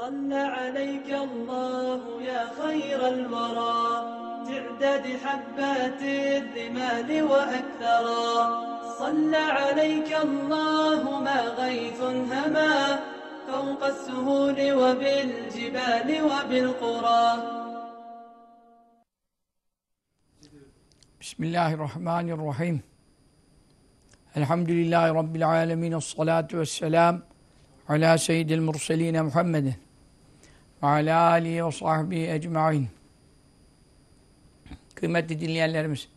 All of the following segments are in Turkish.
صلى عليك الله يا خير الورى تعداد حبات الرمال وأكثرا صلى عليك الله ما غيث هما فوق السهول وبالجبال وبالقرى Bismillahirrahmanirrahim. Elhamdülillahi Rabbil alemin. Esselatu vesselam ala seyyidil murseline Muhammedin ve ala alihi ve sahbihi ecma'in. Kıymetli dinleyenlerimiz,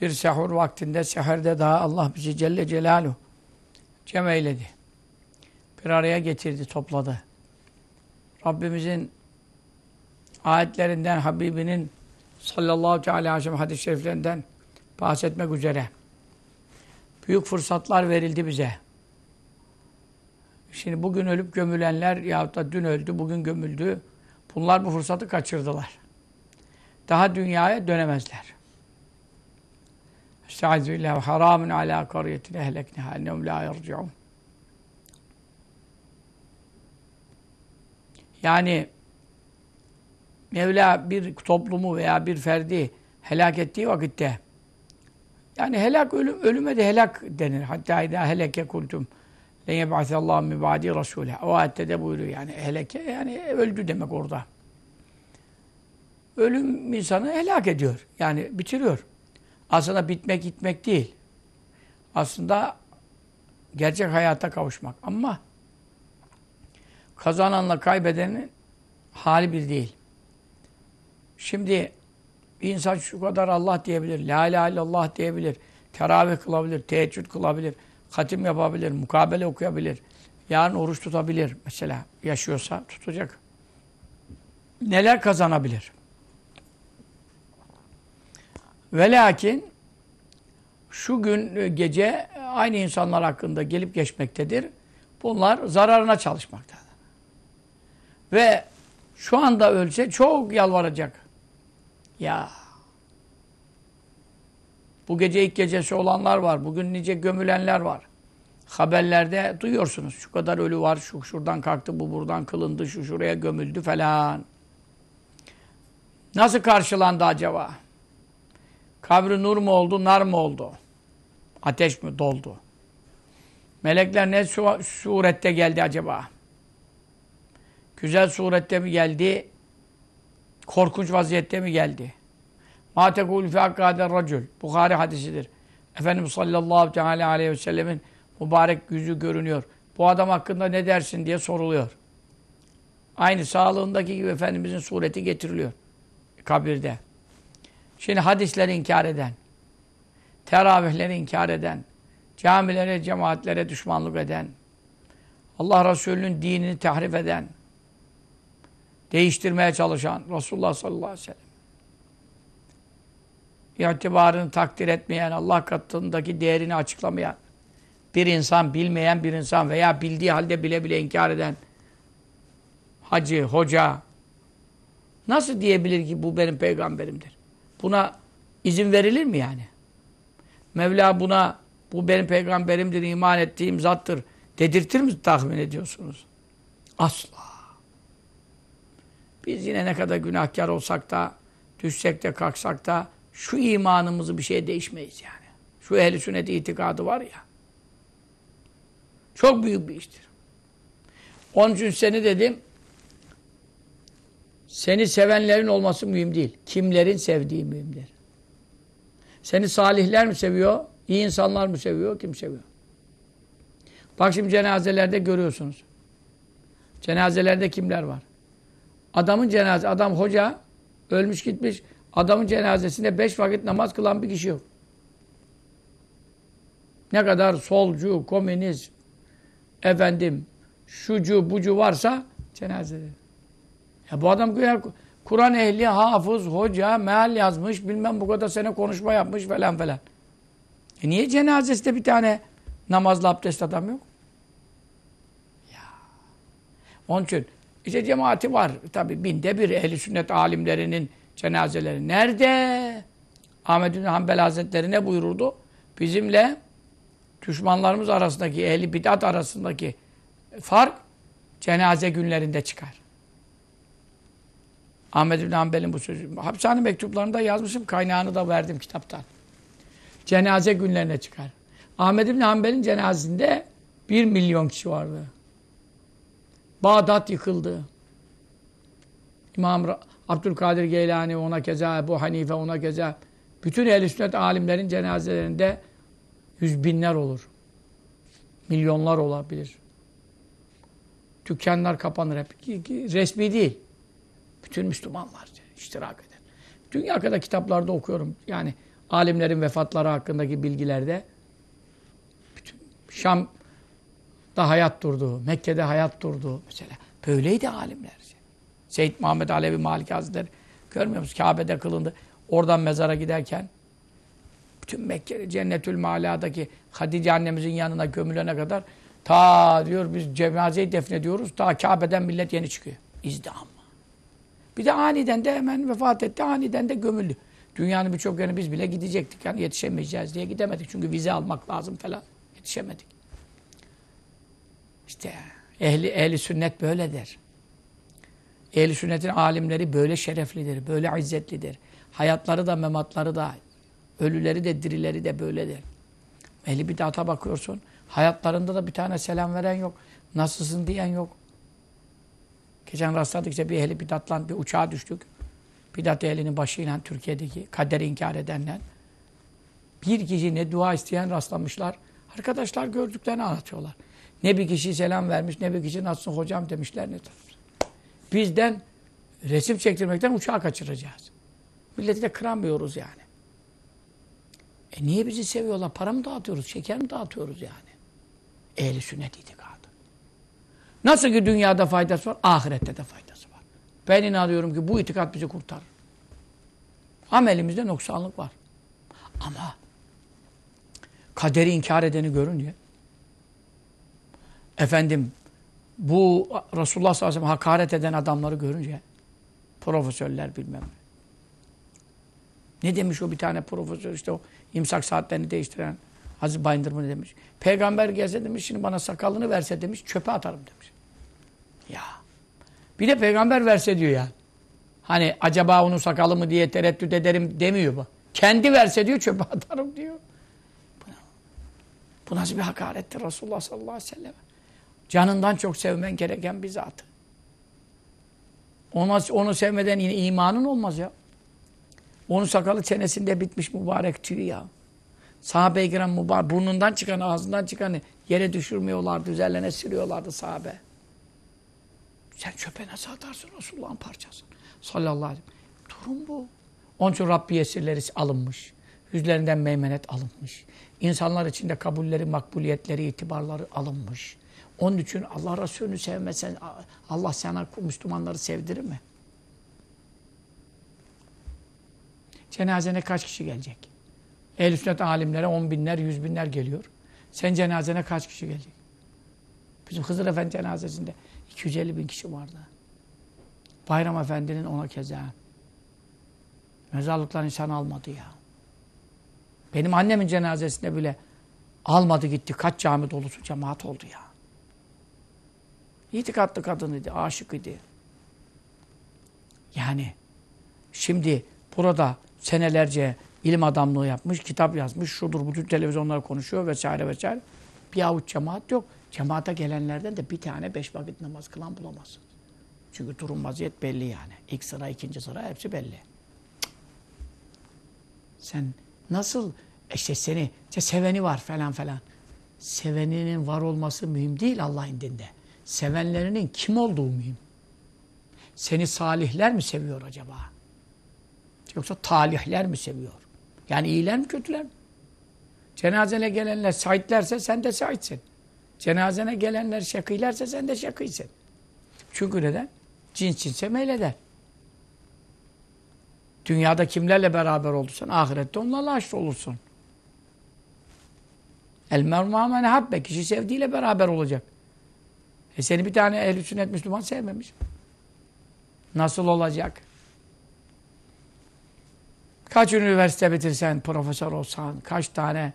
bir sehur vaktinde, seherde daha Allah bizi Celle Celaluhu cem eyledi. Bir araya getirdi, topladı. Rabbimizin ayetlerinden, Habibinin sallallahu aleyhi ve sellem hadis-i şeriflerinden bahsetmek üzere. Büyük fırsatlar verildi bize. Şimdi bugün ölüp gömülenler yahut da dün öldü, bugün gömüldü. Bunlar bu fırsatı kaçırdılar. Daha dünyaya dönemezler. Estaizu billah haramun ala kariyetin ehlekneha ennehum la yarciun. Yani Mevla bir toplumu veya bir ferdi helak ettiği vakitte yani helak ölüm, ölüme de helak denir. Hatta idâ heleke kultum len yeb'asallahu min ba'di rasûle. O ayette de buyuruyor yani heleke yani öldü demek orada. Ölüm insanı helak ediyor. Yani bitiriyor. Aslında bitmek gitmek değil. Aslında gerçek hayata kavuşmak. Ama kazananla kaybedenin hali bir değil. Şimdi insan şu kadar Allah diyebilir, La ilahe illallah diyebilir, teravih kılabilir, teheccüd kılabilir, hatim yapabilir, mukabele okuyabilir, yarın oruç tutabilir mesela yaşıyorsa tutacak. Neler kazanabilir? Ve lakin şu gün e, gece aynı insanlar hakkında gelip geçmektedir. Bunlar zararına çalışmaktadır. Ve şu anda ölse çok yalvaracak. Ya. Bu gece ilk gecesi olanlar var. Bugün nice gömülenler var. Haberlerde duyuyorsunuz. Şu kadar ölü var. Şu şuradan kalktı, bu buradan kılındı, şu şuraya gömüldü falan. Nasıl karşılandı acaba? Kabri nur mu oldu, nar mı oldu? Ateş mi doldu? Melekler ne surette geldi acaba? Güzel surette mi geldi? Korkunç vaziyette mi geldi? Ma tekul fi hakkader racul. Bukhari hadisidir. Efendimiz sallallahu teala aleyhi ve sellemin mübarek yüzü görünüyor. Bu adam hakkında ne dersin diye soruluyor. Aynı sağlığındaki gibi Efendimizin sureti getiriliyor. Kabirde. Şimdi hadisleri inkar eden, teravihleri inkar eden, camilere, cemaatlere düşmanlık eden, Allah Resulü'nün dinini tahrif eden, değiştirmeye çalışan Resulullah sallallahu aleyhi ve sellem itibarını takdir etmeyen, Allah katındaki değerini açıklamayan bir insan, bilmeyen bir insan veya bildiği halde bile bile inkar eden hacı, hoca nasıl diyebilir ki bu benim peygamberimdir? Buna izin verilir mi yani? Mevla buna bu benim peygamberimdir, iman ettiğim zattır dedirtir mi tahmin ediyorsunuz? Asla. Biz yine ne kadar günahkar olsak da, düşsek de kalksak da şu imanımızı bir şeye değişmeyiz yani. Şu ehl-i sünnet itikadı var ya. Çok büyük bir iştir. Onun için seni dedim, seni sevenlerin olması mühim değil. Kimlerin sevdiği mühimdir. Seni salihler mi seviyor? İyi insanlar mı seviyor? Kim seviyor? Bak şimdi cenazelerde görüyorsunuz. Cenazelerde kimler var? Adamın cenaze, adam hoca ölmüş gitmiş. Adamın cenazesinde beş vakit namaz kılan bir kişi yok. Ne kadar solcu, komünist, efendim, şucu, bucu varsa cenazede. Ya bu adam Kur'an ehli, hafız, hoca, meal yazmış, bilmem bu kadar sene konuşma yapmış falan falan. E niye cenazesinde bir tane namazlı abdest adam yok? Ya. Onun için işte cemaati var. Tabi binde bir ehli sünnet alimlerinin cenazeleri. Nerede? Ahmet bin Hanbel Hazretleri ne buyururdu? Bizimle düşmanlarımız arasındaki, ehli bidat arasındaki fark Cenaze günlerinde çıkar. Ahmed bin Hanbel'in bu sözü. Hapishane mektuplarında yazmışım. Kaynağını da verdim kitaptan. Cenaze günlerine çıkar. Ahmed bin Hanbel'in cenazesinde bir milyon kişi vardı. Bağdat yıkıldı. İmam Abdülkadir Geylani ona keza, Ebu Hanife ona keza. Bütün ehl sünnet alimlerin cenazelerinde yüz binler olur. Milyonlar olabilir. Dükkanlar kapanır hep. Resmi değil. Bütün Müslümanlar iştirak eder. Dünya kadar kitaplarda okuyorum. Yani alimlerin vefatları hakkındaki bilgilerde bütün Şam'da hayat durdu. Mekke'de hayat durdu. Mesela böyleydi alimler. Seyyid Muhammed Alevi Malik Hazretleri görmüyor musunuz? Kabe'de kılındı. Oradan mezara giderken bütün Mekke Cennetül Mala'daki Hadice annemizin yanına gömülene kadar ta diyor biz cenazeyi defnediyoruz. Ta Kabe'den millet yeni çıkıyor. İzdiham. Bir de aniden de hemen vefat etti. Aniden de gömüldü. Dünyanın birçok yerine biz bile gidecektik. Yani yetişemeyeceğiz diye gidemedik. Çünkü vize almak lazım falan. Yetişemedik. İşte ehli, ehli sünnet böyledir. Ehl-i sünnetin alimleri böyle şereflidir, böyle izzetlidir. Hayatları da, mematları da, ölüleri de, dirileri de böyledir. Ehli bidata bakıyorsun, hayatlarında da bir tane selam veren yok. Nasılsın diyen yok. Geçen rastladık işte bir ehli bidatla bir uçağa düştük. Bidat ehlinin başıyla Türkiye'deki kaderi inkar edenler. Bir kişi ne dua isteyen rastlamışlar. Arkadaşlar gördüklerini anlatıyorlar. Ne bir kişi selam vermiş, ne bir kişi nasılsın hocam demişler. Ne Bizden resim çektirmekten uçağı kaçıracağız. Milleti de kıramıyoruz yani. E niye bizi seviyorlar? Para mı dağıtıyoruz? Şeker mi dağıtıyoruz yani? Ehli sünnet itikadı. Nasıl ki dünyada faydası var, ahirette de faydası var. Ben inanıyorum ki bu itikat bizi kurtarır. Amelimizde noksanlık var. Ama kaderi inkar edeni görünce efendim bu Resulullah sallallahu aleyhi ve sellem hakaret eden adamları görünce profesörler bilmem ne. demiş o bir tane profesör işte o imsak saatlerini değiştiren Aziz Bayındır mı demiş. Peygamber gelse demiş şimdi bana sakalını verse demiş çöpe atarım demiş. Ya. Bir de peygamber verse diyor ya. Hani acaba onun sakalı mı diye tereddüt ederim demiyor bu. Kendi verse diyor çöpe atarım diyor. Bu nasıl bir hakarettir Resulullah sallallahu aleyhi ve sellem. Canından çok sevmen gereken bir zat. Ona, onu sevmeden yine imanın olmaz ya. Onun sakalı çenesinde bitmiş mübarek tüy ya. Sahabe-i kiram mübarek, burnundan çıkan, ağzından çıkanı yere düşürmüyorlardı, üzerlerine sürüyorlardı sahabe. Sen çöpe nasıl atarsın Resulullah'ın parçası? Sallallahu aleyhi ve sellem. Durum bu. Onun için Rabbi esirleri alınmış. Yüzlerinden meymenet alınmış. İnsanlar içinde kabulleri, makbuliyetleri, itibarları alınmış. Onun için Allah Resulü'nü sevmesen Allah sana Müslümanları sevdirir mi? Cenazene kaç kişi gelecek? Ehl-i sünnet alimlere on binler, yüz binler geliyor. Sen cenazene kaç kişi gelecek? Bizim Hızır Efendi cenazesinde 250 bin kişi vardı. Bayram Efendi'nin ona keza. Mezarlıklar insan almadı ya. Benim annemin cenazesinde bile almadı gitti. Kaç cami dolusu cemaat oldu ya. İtikatlı kadın idi, aşık idi. Yani şimdi burada senelerce ilim adamlığı yapmış, kitap yazmış, şudur bütün televizyonlar konuşuyor vesaire vesaire. Bir avuç cemaat yok. Cemaate gelenlerden de bir tane beş vakit namaz kılan bulamazsın. Çünkü durum vaziyet belli yani. İlk sıra, ikinci sıra hepsi belli. Sen nasıl işte seni işte seveni var falan falan. Seveninin var olması mühim değil Allah indinde sevenlerinin kim olduğu mühim. Seni salihler mi seviyor acaba? Yoksa talihler mi seviyor? Yani iyiler mi kötüler mi? Cenazene gelenler sahiplerse sen de sahipsin. Cenazene gelenler şakıylarsa sen de şakıysın. Çünkü neden? Cins cinse meyleder. Dünyada kimlerle beraber olursan ahirette onlarla haşr olursun. El mermâ men habbe. Kişi sevdiğiyle beraber olacak. E seni bir tane ehl sünnet Müslüman sevmemiş. Nasıl olacak? Kaç üniversite bitirsen, profesör olsan, kaç tane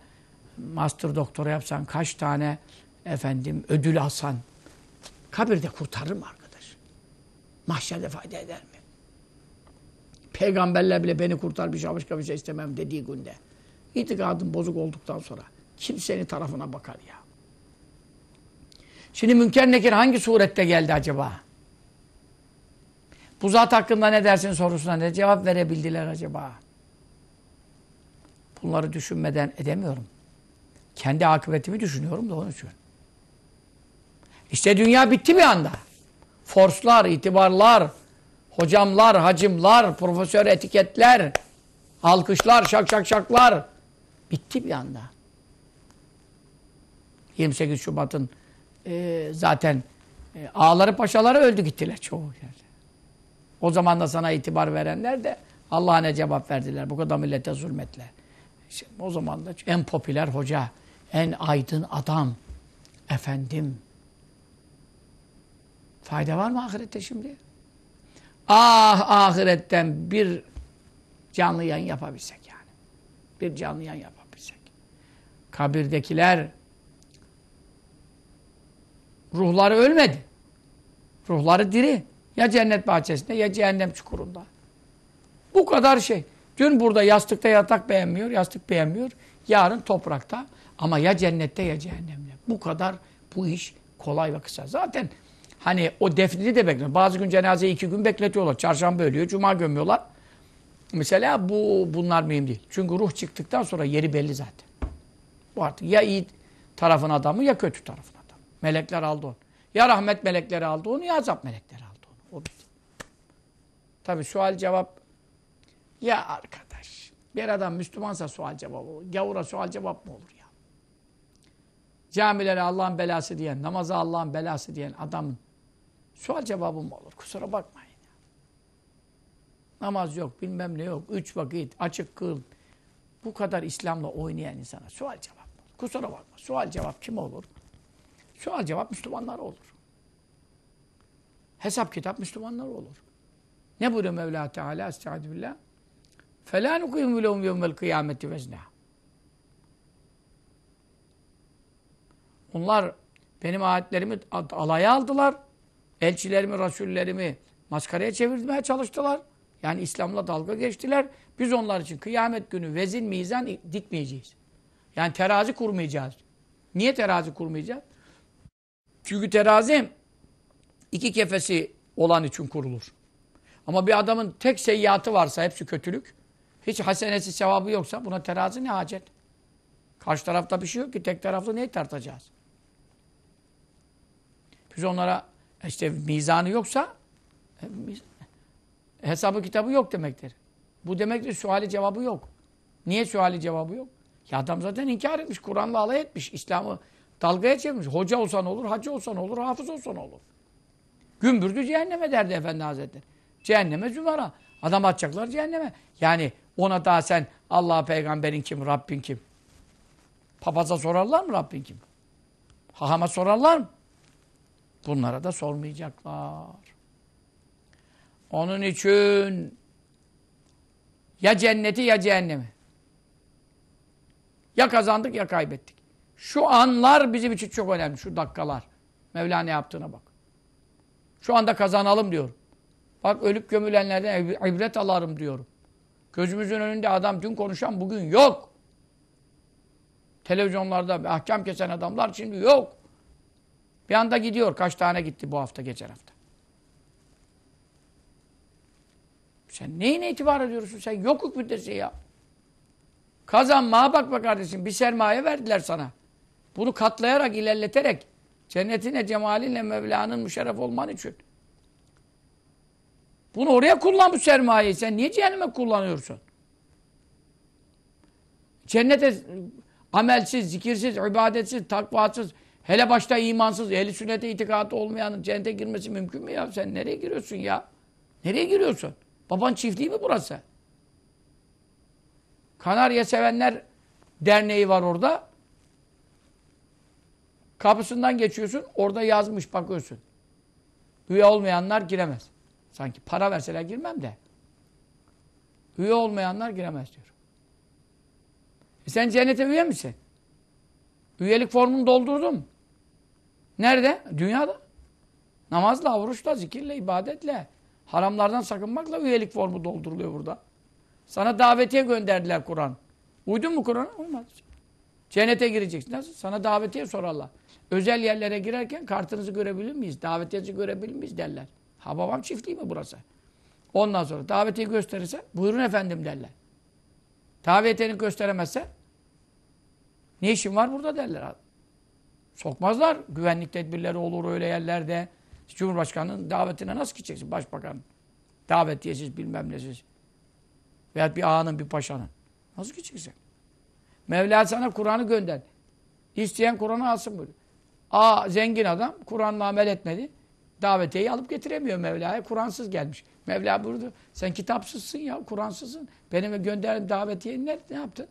master doktora yapsan, kaç tane efendim ödül alsan kabirde kurtarır mı arkadaş? Mahşerde fayda eder mi? Peygamberler bile beni kurtar bir şey başka bir şey istemem dediği günde. İtikadın bozuk olduktan sonra kim senin tarafına bakar ya? Şimdi Münker Nekir hangi surette geldi acaba? Bu zat hakkında ne dersin sorusuna ne cevap verebildiler acaba? Bunları düşünmeden edemiyorum. Kendi akıbetimi düşünüyorum da onun için. İşte dünya bitti bir anda. Forslar, itibarlar, hocamlar, hacimlar, profesör etiketler, alkışlar, şak şak şaklar. Bitti bir anda. 28 Şubat'ın e, zaten e, ağları paşaları öldü gittiler çoğu yerde. O zaman da sana itibar verenler de Allah'a ne cevap verdiler. Bu kadar millete zulmetler. İşte o zaman da en popüler hoca, en aydın adam, efendim. Fayda var mı ahirette şimdi? Ah ahiretten bir canlı yayın yapabilsek yani. Bir canlı yayın yapabilsek. Kabirdekiler ruhları ölmedi. Ruhları diri. Ya cennet bahçesinde ya cehennem çukurunda. Bu kadar şey. Dün burada yastıkta yatak beğenmiyor, yastık beğenmiyor. Yarın toprakta ama ya cennette ya cehennemde. Bu kadar bu iş kolay ve kısa. Zaten hani o defnini de bekliyor. Bazı gün cenazeyi iki gün bekletiyorlar. Çarşamba ölüyor, cuma gömüyorlar. Mesela bu bunlar mühim değil. Çünkü ruh çıktıktan sonra yeri belli zaten. Bu artık ya iyi tarafın adamı ya kötü tarafın. Melekler aldı onu. Ya rahmet melekleri aldı onu ya azap melekleri aldı onu. O bitti. Tabi sual cevap ya arkadaş bir adam Müslümansa sual cevap olur. Gavura sual cevap mı olur ya? Camilere Allah'ın belası diyen, namaza Allah'ın belası diyen adamın sual cevabı mı olur? Kusura bakmayın. Ya. Namaz yok, bilmem ne yok. Üç vakit, açık kıl. Bu kadar İslam'la oynayan insana sual cevap mı olur? Kusura bakma. Sual cevap kim olur? Sual cevap Müslümanlar olur. Hesap kitap Müslümanlar olur. Ne buyuruyor Mevla Teala? Estaizu billah. فَلَا نُقِيمُ لَهُمْ يَوْمَ الْقِيَامَةِ وَزْنَا Onlar benim ayetlerimi alaya aldılar. Elçilerimi, rasullerimi maskaraya çevirmeye çalıştılar. Yani İslam'la dalga geçtiler. Biz onlar için kıyamet günü vezin, mizan dikmeyeceğiz. Yani terazi kurmayacağız. Niye terazi kurmayacağız? Çünkü terazi iki kefesi olan için kurulur. Ama bir adamın tek seyyatı varsa hepsi kötülük. Hiç hasenesi sevabı yoksa buna terazi ne hacet? Karşı tarafta bir şey yok ki tek taraflı neyi tartacağız? Biz onlara işte mizanı yoksa e, hesabı kitabı yok demektir. Bu demektir suali cevabı yok. Niye suali cevabı yok? Ya adam zaten inkar etmiş, Kur'an'la alay etmiş, İslam'ı dalgaya çevirmiş. Hoca olsan olur, hacı olsan olur, hafız olsan olur. Gümbürdü cehenneme derdi Efendi Hazretleri. Cehenneme zümara. Adam atacaklar cehenneme. Yani ona daha sen Allah peygamberin kim, Rabbin kim? Papaza sorarlar mı Rabbin kim? Hahama sorarlar mı? Bunlara da sormayacaklar. Onun için ya cenneti ya cehennemi. Ya kazandık ya kaybettik. Şu anlar bizim için çok önemli. Şu dakikalar. Mevla ne yaptığına bak. Şu anda kazanalım diyorum. Bak ölüp gömülenlerden ibret alarım diyorum. Gözümüzün önünde adam dün konuşan bugün yok. Televizyonlarda ahkam kesen adamlar şimdi yok. Bir anda gidiyor. Kaç tane gitti bu hafta, geçen hafta. Sen neyine itibar ediyorsun? Sen yokluk müddesi ya. Kazanmaya bak be kardeşim. Bir sermaye verdiler sana. Bunu katlayarak, ilerleterek cennetine, cemalinle Mevla'nın müşerref olman için. Bunu oraya kullan bu sermayeyi. Sen niye cehenneme kullanıyorsun? Cennete amelsiz, zikirsiz, ibadetsiz, takvasız, hele başta imansız, ehli sünnete itikadı olmayanın cennete girmesi mümkün mü ya? Sen nereye giriyorsun ya? Nereye giriyorsun? Baban çiftliği mi burası? Kanarya Sevenler Derneği var orada. Kapısından geçiyorsun, orada yazmış bakıyorsun. Üye olmayanlar giremez. Sanki para verseler girmem de. Üye olmayanlar giremez diyor. E sen cennete üye misin? Üyelik formunu doldurdum. Nerede? Dünyada. Namazla, oruçla, zikirle, ibadetle, haramlardan sakınmakla üyelik formu dolduruluyor burada. Sana davetiye gönderdiler Kur'an. Uydun mu Kur'an'a? Uymadı. Cennete gireceksin. Nasıl? Sana davetiye sorarlar. Özel yerlere girerken kartınızı görebilir miyiz? Davetiyenizi görebilir miyiz derler. Ha babam çiftliği mi burası? Ondan sonra davetiye gösterirse buyurun efendim derler. Davetiyeni gösteremezse ne işin var burada derler. Sokmazlar. Güvenlik tedbirleri olur öyle yerlerde. Cumhurbaşkanının davetine nasıl gideceksin başbakanın? Davetiyesiz bilmem nesiz. Veyahut bir ağanın bir paşanın. Nasıl gideceksin? Mevla sana Kur'an'ı gönder. İsteyen Kur'an'ı alsın buyuruyor. Aa zengin adam Kur'an'la amel etmedi. Davetiyeyi alıp getiremiyor Mevla'ya. Kur'ansız gelmiş. Mevla buyurdu. Sen kitapsızsın ya, Kur'ansızsın. Benim gönderdiğim davetiyeyi ne, ne yaptın?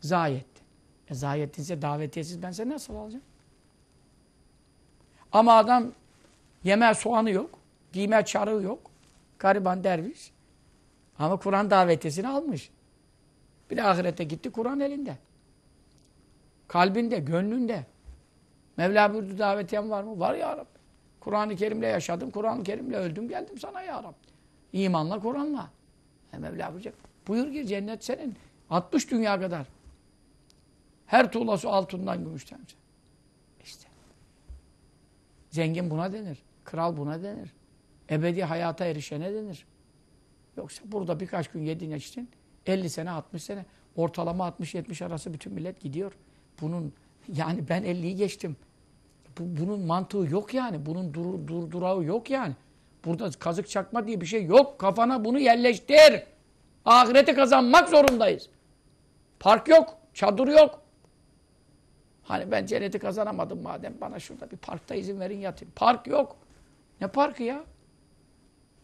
Zayi ettin. E zayi ettinse davetiyesiz ben seni nasıl alacağım? Ama adam yeme soğanı yok. Giyme çarığı yok. Gariban derviş. Ama Kur'an davetiyesini almış. Bir de ahirete gitti Kur'an elinde. Kalbinde, gönlünde. Mevla buyurdu davetiyem var mı? Var ya Rabbi. Kur'an-ı Kerim'le yaşadım, Kur'an-ı Kerim'le öldüm, geldim sana ya Rabbi. İmanla, Kur'an'la. E Mevla buyuracak. Buyur gir cennet senin. 60 dünya kadar. Her tuğlası altından gümüşten. İşte. Zengin buna denir. Kral buna denir. Ebedi hayata erişene denir. Yoksa burada birkaç gün yedin içtin. 50 sene, 60 sene. Ortalama 60-70 arası bütün millet gidiyor. Bunun yani ben 50'yi geçtim. Bu, bunun mantığı yok yani. Bunun dur, dur, durağı yok yani. Burada kazık çakma diye bir şey yok. Kafana bunu yerleştir. Ahireti kazanmak zorundayız. Park yok. Çadır yok. Hani ben cenneti kazanamadım madem bana şurada bir parkta izin verin yatayım. Park yok. Ne parkı ya?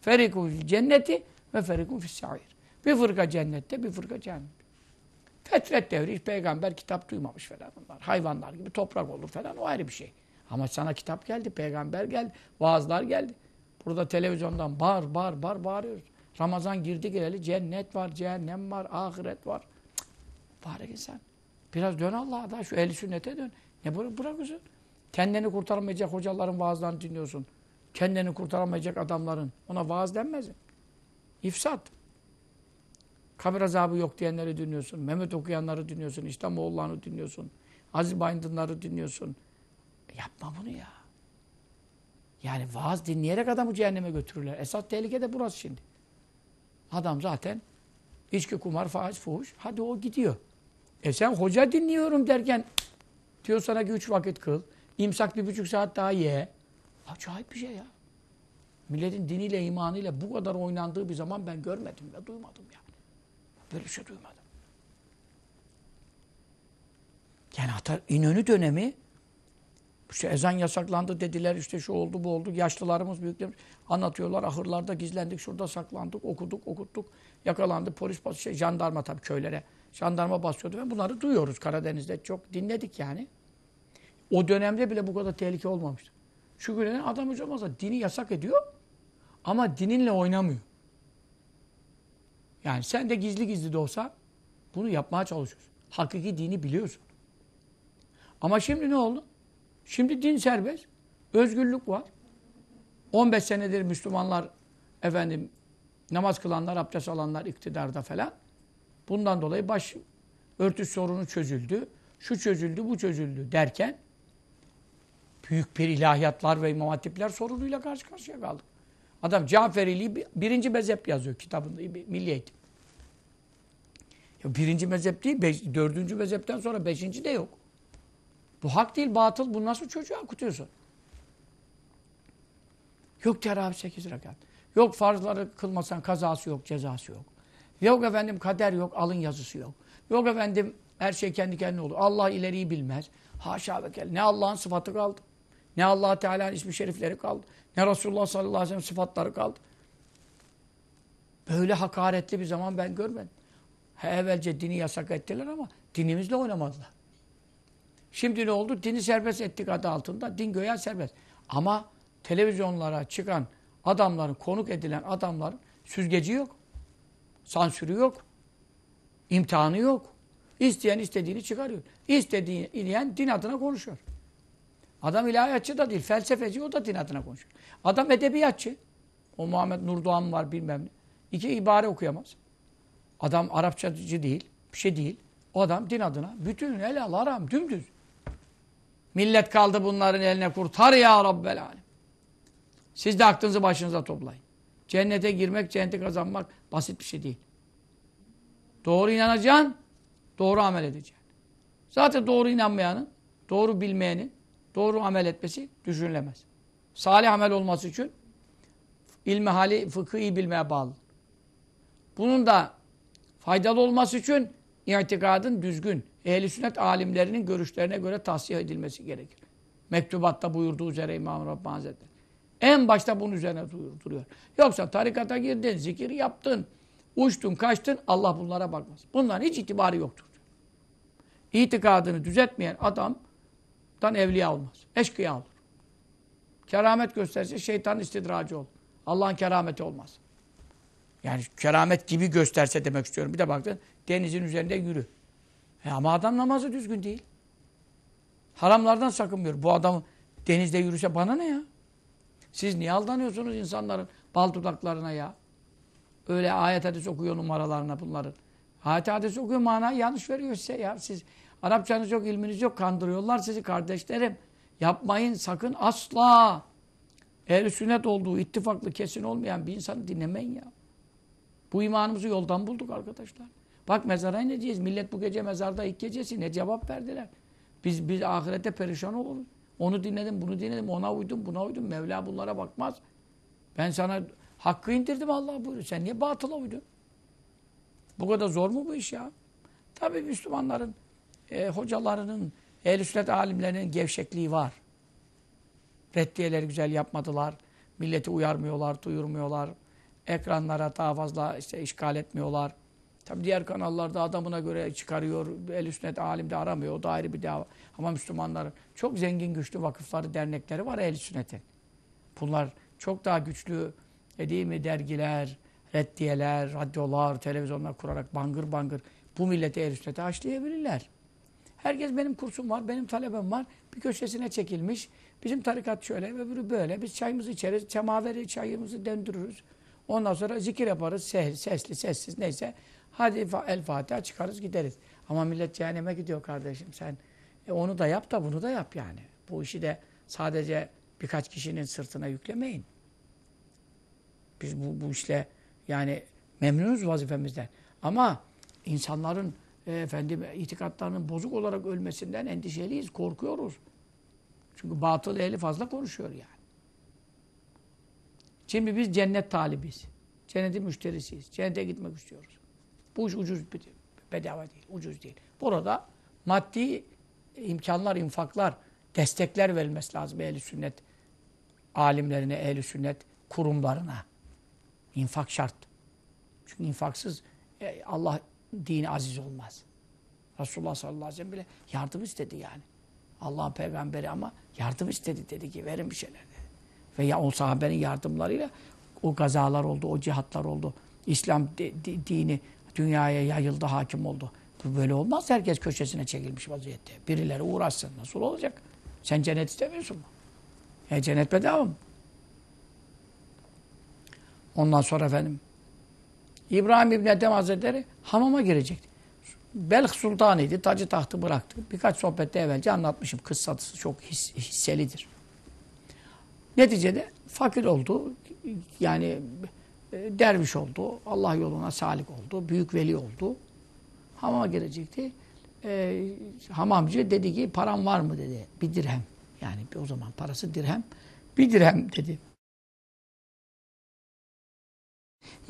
Ferikun cenneti ve ferikun fis sair. Bir fırka cennette, bir fırka cehennem. Fetret devri hiç peygamber kitap duymamış falan onlar. Hayvanlar gibi toprak olur falan o ayrı bir şey. Ama sana kitap geldi, peygamber geldi, vaazlar geldi. Burada televizyondan bağır, bağır, bağır, bağırıyoruz. Ramazan girdi geleli cennet var, cehennem var, ahiret var. Cık, Bari insan. Biraz dön Allah'a da şu ehli sünnete dön. Ne bırak bırakıyorsun? Kendini kurtaramayacak hocaların vaazlarını dinliyorsun. Kendini kurtaramayacak adamların. Ona vaaz denmez? İfsat. Kabir azabı yok diyenleri dinliyorsun. Mehmet okuyanları dinliyorsun. İslamoğullarını dinliyorsun. Aziz Bayındırları dinliyorsun. Yapma bunu ya. Yani vaaz dinleyerek adamı cehenneme götürürler. Esas tehlike de burası şimdi. Adam zaten içki, kumar, faiz, fuhuş. Hadi o gidiyor. E sen hoca dinliyorum derken diyor sana ki üç vakit kıl. imsak bir buçuk saat daha ye. Acayip bir şey ya. Milletin diniyle, imanıyla bu kadar oynandığı bir zaman ben görmedim ve duymadım yani. Böyle bir şey duymadım. Yani hatta İnönü dönemi işte ezan yasaklandı dediler işte şu oldu bu oldu. Yaşlılarımız büyüklerimiz anlatıyorlar. Ahırlarda gizlendik şurada saklandık okuduk okuttuk. Yakalandı polis bas şey, jandarma tabii köylere. Jandarma basıyordu ve bunları duyuyoruz Karadeniz'de. Çok dinledik yani. O dönemde bile bu kadar tehlike olmamıştı. Şu güne adam hocam olsa dini yasak ediyor ama dininle oynamıyor. Yani sen de gizli gizli de olsa bunu yapmaya çalışıyorsun. Hakiki dini biliyorsun. Ama şimdi ne oldu? Şimdi din serbest. Özgürlük var. 15 senedir Müslümanlar efendim namaz kılanlar, abdest alanlar iktidarda falan. Bundan dolayı baş örtüş sorunu çözüldü. Şu çözüldü, bu çözüldü derken büyük bir ilahiyatlar ve imam hatipler sorunuyla karşı karşıya kaldık. Adam Caferiliği birinci mezhep yazıyor kitabında, Milli Eğitim. Ya birinci mezhep değil, beş, dördüncü mezhepten sonra beşinci de yok. Bu hak değil, batıl. Bu nasıl çocuğa okutuyorsun? Yok teravih sekiz rekat. Yok farzları kılmasan kazası yok, cezası yok. Yok efendim kader yok, alın yazısı yok. Yok efendim her şey kendi kendine olur. Allah ileriyi bilmez. Haşa ve kel. Ne Allah'ın sıfatı kaldı. Ne allah Teala'nın ismi şerifleri kaldı. Ne Resulullah sallallahu aleyhi ve sellem sıfatları kaldı. Böyle hakaretli bir zaman ben görmedim. He, evvelce dini yasak ettiler ama dinimizle oynamadılar. Şimdi ne oldu? Dini serbest ettik adı altında. Din göğe serbest. Ama televizyonlara çıkan adamların, konuk edilen adamların süzgeci yok. Sansürü yok. imtihanı yok. İsteyen istediğini çıkarıyor. İstediğini din adına konuşuyor. Adam ilahiyatçı da değil, felsefeci o da din adına konuşuyor. Adam edebiyatçı. O Muhammed Nurdoğan var bilmem ne. İki ibare okuyamaz. Adam Arapçacı değil, bir şey değil. O adam din adına bütün helal haram dümdüz. Millet kaldı bunların eline kurtar ya Rabbel alem. Siz de aklınızı başınıza toplayın. Cennete girmek, cenneti kazanmak basit bir şey değil. Doğru inanacaksın, doğru amel edeceksin. Zaten doğru inanmayanın, doğru bilmeyenin, doğru amel etmesi düşünülemez. Salih amel olması için ilmi hali, fıkhı iyi bilmeye bağlı. Bunun da faydalı olması için itikadın düzgün, ehl sünnet alimlerinin görüşlerine göre tahsih edilmesi gerekir. Mektubatta buyurduğu üzere İmam Rabbani Hazretleri. En başta bunun üzerine duruyor. Yoksa tarikata girdin, zikir yaptın, uçtun, kaçtın, Allah bunlara bakmaz. Bunların hiç itibarı yoktur. İtikadını düzeltmeyen adamdan evliya olmaz. Eşkıya olur. Keramet gösterse şeytan istidracı olur. Allah'ın kerameti olmaz. Yani keramet gibi gösterse demek istiyorum. Bir de baktın denizin üzerinde yürü. E ama adam namazı düzgün değil. Haramlardan sakınmıyor. Bu adam denizde yürüse bana ne ya? Siz niye aldanıyorsunuz insanların bal dudaklarına ya? Öyle ayet hadis okuyor numaralarına bunların. Ayet hadis okuyor manayı yanlış veriyor size ya. Siz Arapçanız yok, ilminiz yok. Kandırıyorlar sizi kardeşlerim. Yapmayın sakın asla. Ehl-i sünnet olduğu ittifaklı kesin olmayan bir insanı dinlemeyin ya. Bu imanımızı yoldan bulduk arkadaşlar. Bak mezara ne diyeceğiz? Millet bu gece mezarda ilk gecesi ne cevap verdiler. Biz biz ahirette perişan oluruz. Onu dinledim, bunu dinledim, ona uydum, buna uydum. Mevla bunlara bakmaz. Ben sana hakkı indirdim Allah buyuruyor. Sen niye batıla uydun? Bu kadar zor mu bu iş ya? Tabii Müslümanların, e, hocalarının, ehl sünnet alimlerinin gevşekliği var. Reddiyeleri güzel yapmadılar. Milleti uyarmıyorlar, duyurmuyorlar. Ekranlara daha fazla işte işgal etmiyorlar. Tabi diğer kanallarda adamına göre çıkarıyor. El sünnet alim de aramıyor. O da ayrı bir dava. Ama Müslümanların çok zengin güçlü vakıfları, dernekleri var el sünnetin. Bunlar çok daha güçlü e değil mi dergiler, reddiyeler, radyolar, televizyonlar kurarak bangır bangır bu milleti el sünnete aşlayabilirler. Herkes benim kursum var, benim talebem var. Bir köşesine çekilmiş. Bizim tarikat şöyle, öbürü böyle. Biz çayımızı içeriz, çamaveri çayımızı döndürürüz. Ondan sonra zikir yaparız. Sesli, sessiz neyse. Hadi El Fatiha çıkarız gideriz. Ama millet cehenneme gidiyor kardeşim. Sen e onu da yap da bunu da yap yani. Bu işi de sadece birkaç kişinin sırtına yüklemeyin. Biz bu, bu işle yani memnunuz vazifemizden. Ama insanların e, efendim itikatlarının bozuk olarak ölmesinden endişeliyiz, korkuyoruz. Çünkü batıl ehli fazla konuşuyor yani. Şimdi biz cennet talibiz. Cennetin müşterisiyiz. Cennete gitmek istiyoruz. Bu iş ucuz bedava değil, ucuz değil. Burada maddi imkanlar, infaklar, destekler verilmesi lazım ehli sünnet alimlerine, ehli sünnet kurumlarına. İnfak şart. Çünkü infaksız e, Allah dini aziz olmaz. Resulullah sallallahu aleyhi ve sellem bile yardım istedi yani. Allah'ın peygamberi ama yardım istedi dedi ki verin bir şeyler dedi. Ve ya o sahabenin yardımlarıyla o gazalar oldu, o cihatlar oldu. İslam dini dünyaya yayıldı, hakim oldu. Bu böyle olmaz. Herkes köşesine çekilmiş vaziyette. Birileri uğraşsın. Nasıl olacak? Sen cennet istemiyorsun mu? E cennet bedava mı? Ondan sonra efendim İbrahim İbni Ethem Hazretleri hamama girecekti. Belh Sultanıydı. Tacı tahtı bıraktı. Birkaç sohbette evvelce anlatmışım. Kıssası çok his, hisselidir. Neticede fakir oldu. Yani derviş oldu. Allah yoluna salik oldu. Büyük veli oldu. Hamama girecekti. E, hamamcı dedi ki param var mı dedi. Bir dirhem. Yani o zaman parası dirhem. Bir dirhem dedi.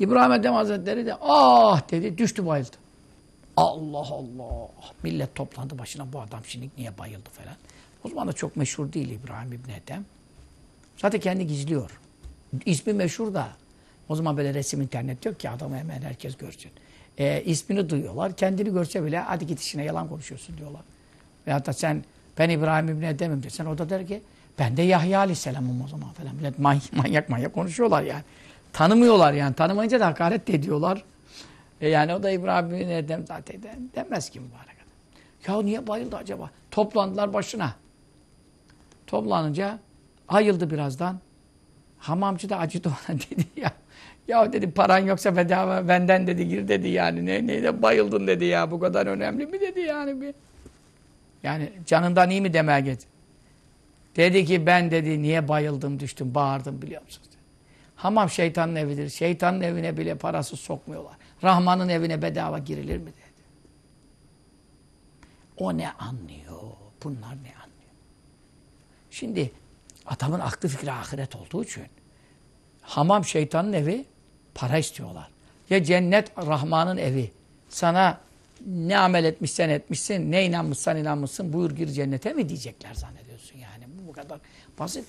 İbrahim Ethem Hazretleri de ah dedi düştü bayıldı. Allah Allah. Millet toplandı başına bu adam şimdi niye bayıldı falan. O zaman da çok meşhur değil İbrahim İbni Ethem. Zaten kendi gizliyor. İsmi meşhur da. O zaman böyle resim internet yok ki adamı hemen herkes görsün. E, ismini duyuyorlar. Kendini görse bile hadi git işine yalan konuşuyorsun diyorlar. Veyahut da sen ben İbrahim İbni Ethem'im desen o da der ki ben de Yahya Aleyhisselam'ım o zaman falan. Millet manyak manyak, konuşuyorlar yani. Tanımıyorlar yani. Tanımayınca da hakaret de ediyorlar. E yani o da İbrahim bin Edem zaten demez ki mübarek adam. Ya niye bayıldı acaba? Toplandılar başına. Toplanınca ayıldı birazdan. Hamamcı da acıdı ona dedi ya. Ya dedi paran yoksa bedava benden dedi gir dedi yani. Ne, ne de bayıldın dedi ya bu kadar önemli mi dedi yani. Bir. Yani canından iyi mi demeye getir. Dedi ki ben dedi niye bayıldım düştüm bağırdım biliyor musunuz? Hamam şeytanın evidir. Şeytanın evine bile parasız sokmuyorlar. Rahman'ın evine bedava girilir mi dedi. O ne anlıyor? Bunlar ne anlıyor? Şimdi adamın aklı fikri ahiret olduğu için hamam şeytanın evi para istiyorlar. Ya cennet Rahman'ın evi. Sana ne amel etmişsen etmişsin, ne inanmışsan inanmışsın, buyur gir cennete mi diyecekler zannediyorsun yani. Bu, bu kadar basit.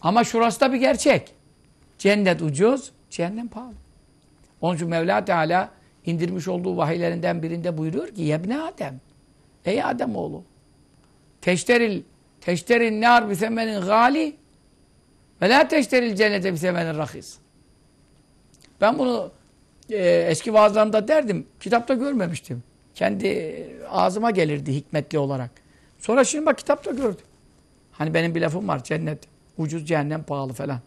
Ama şurası da bir gerçek. Cennet ucuz, cehennem pahalı. Onun için Mevla Teala indirmiş olduğu vahiylerinden birinde buyuruyor ki Yebne Adem, ey Adem oğlu, teşteril, teşteril nar bisemenin gali ve la teşteril cennete bisemenin rahis. Ben bunu e, eski vaazlarımda derdim. Kitapta görmemiştim. Kendi ağzıma gelirdi hikmetli olarak. Sonra şimdi bak kitapta gördüm. Hani benim bir lafım var. Cennet ucuz, cehennem pahalı falan.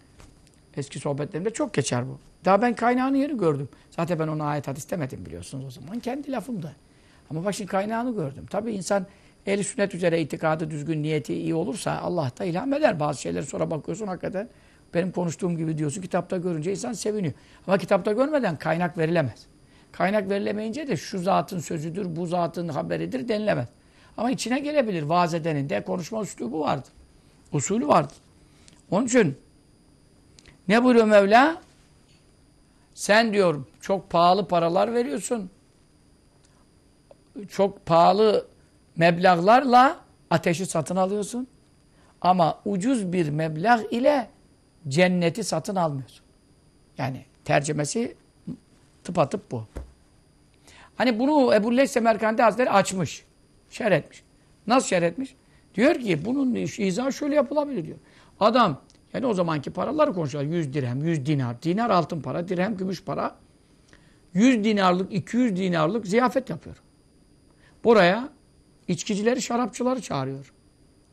Eski sohbetlerimde çok geçer bu. Daha ben kaynağını yeni gördüm. Zaten ben ona ayet hadis demedim biliyorsunuz o zaman. Kendi lafımdı. Ama bak şimdi kaynağını gördüm. Tabii insan el sünnet üzere itikadı düzgün, niyeti iyi olursa Allah da ilham eder. Bazı şeyleri sonra bakıyorsun hakikaten benim konuştuğum gibi diyorsun. Kitapta görünce insan seviniyor. Ama kitapta görmeden kaynak verilemez. Kaynak verilemeyince de şu zatın sözüdür, bu zatın haberidir denilemez. Ama içine gelebilir. Vaaz edenin de konuşma üslubu vardır. Usulü vardır. Onun için ne buyuruyor Mevla? Sen diyor çok pahalı paralar veriyorsun. Çok pahalı meblağlarla ateşi satın alıyorsun. Ama ucuz bir meblağ ile cenneti satın almıyorsun. Yani tercümesi tıpatıp bu. Hani bunu Ebu Leys Semerkandi Hazretleri açmış. Şer etmiş. Nasıl şer etmiş? Diyor ki bunun izahı şöyle yapılabilir diyor. Adam yani o zamanki paraları konuşuyorlar. 100 dirhem, 100 dinar. Dinar altın para, dirhem gümüş para. 100 dinarlık, 200 dinarlık ziyafet yapıyor. Buraya içkicileri, şarapçıları çağırıyor.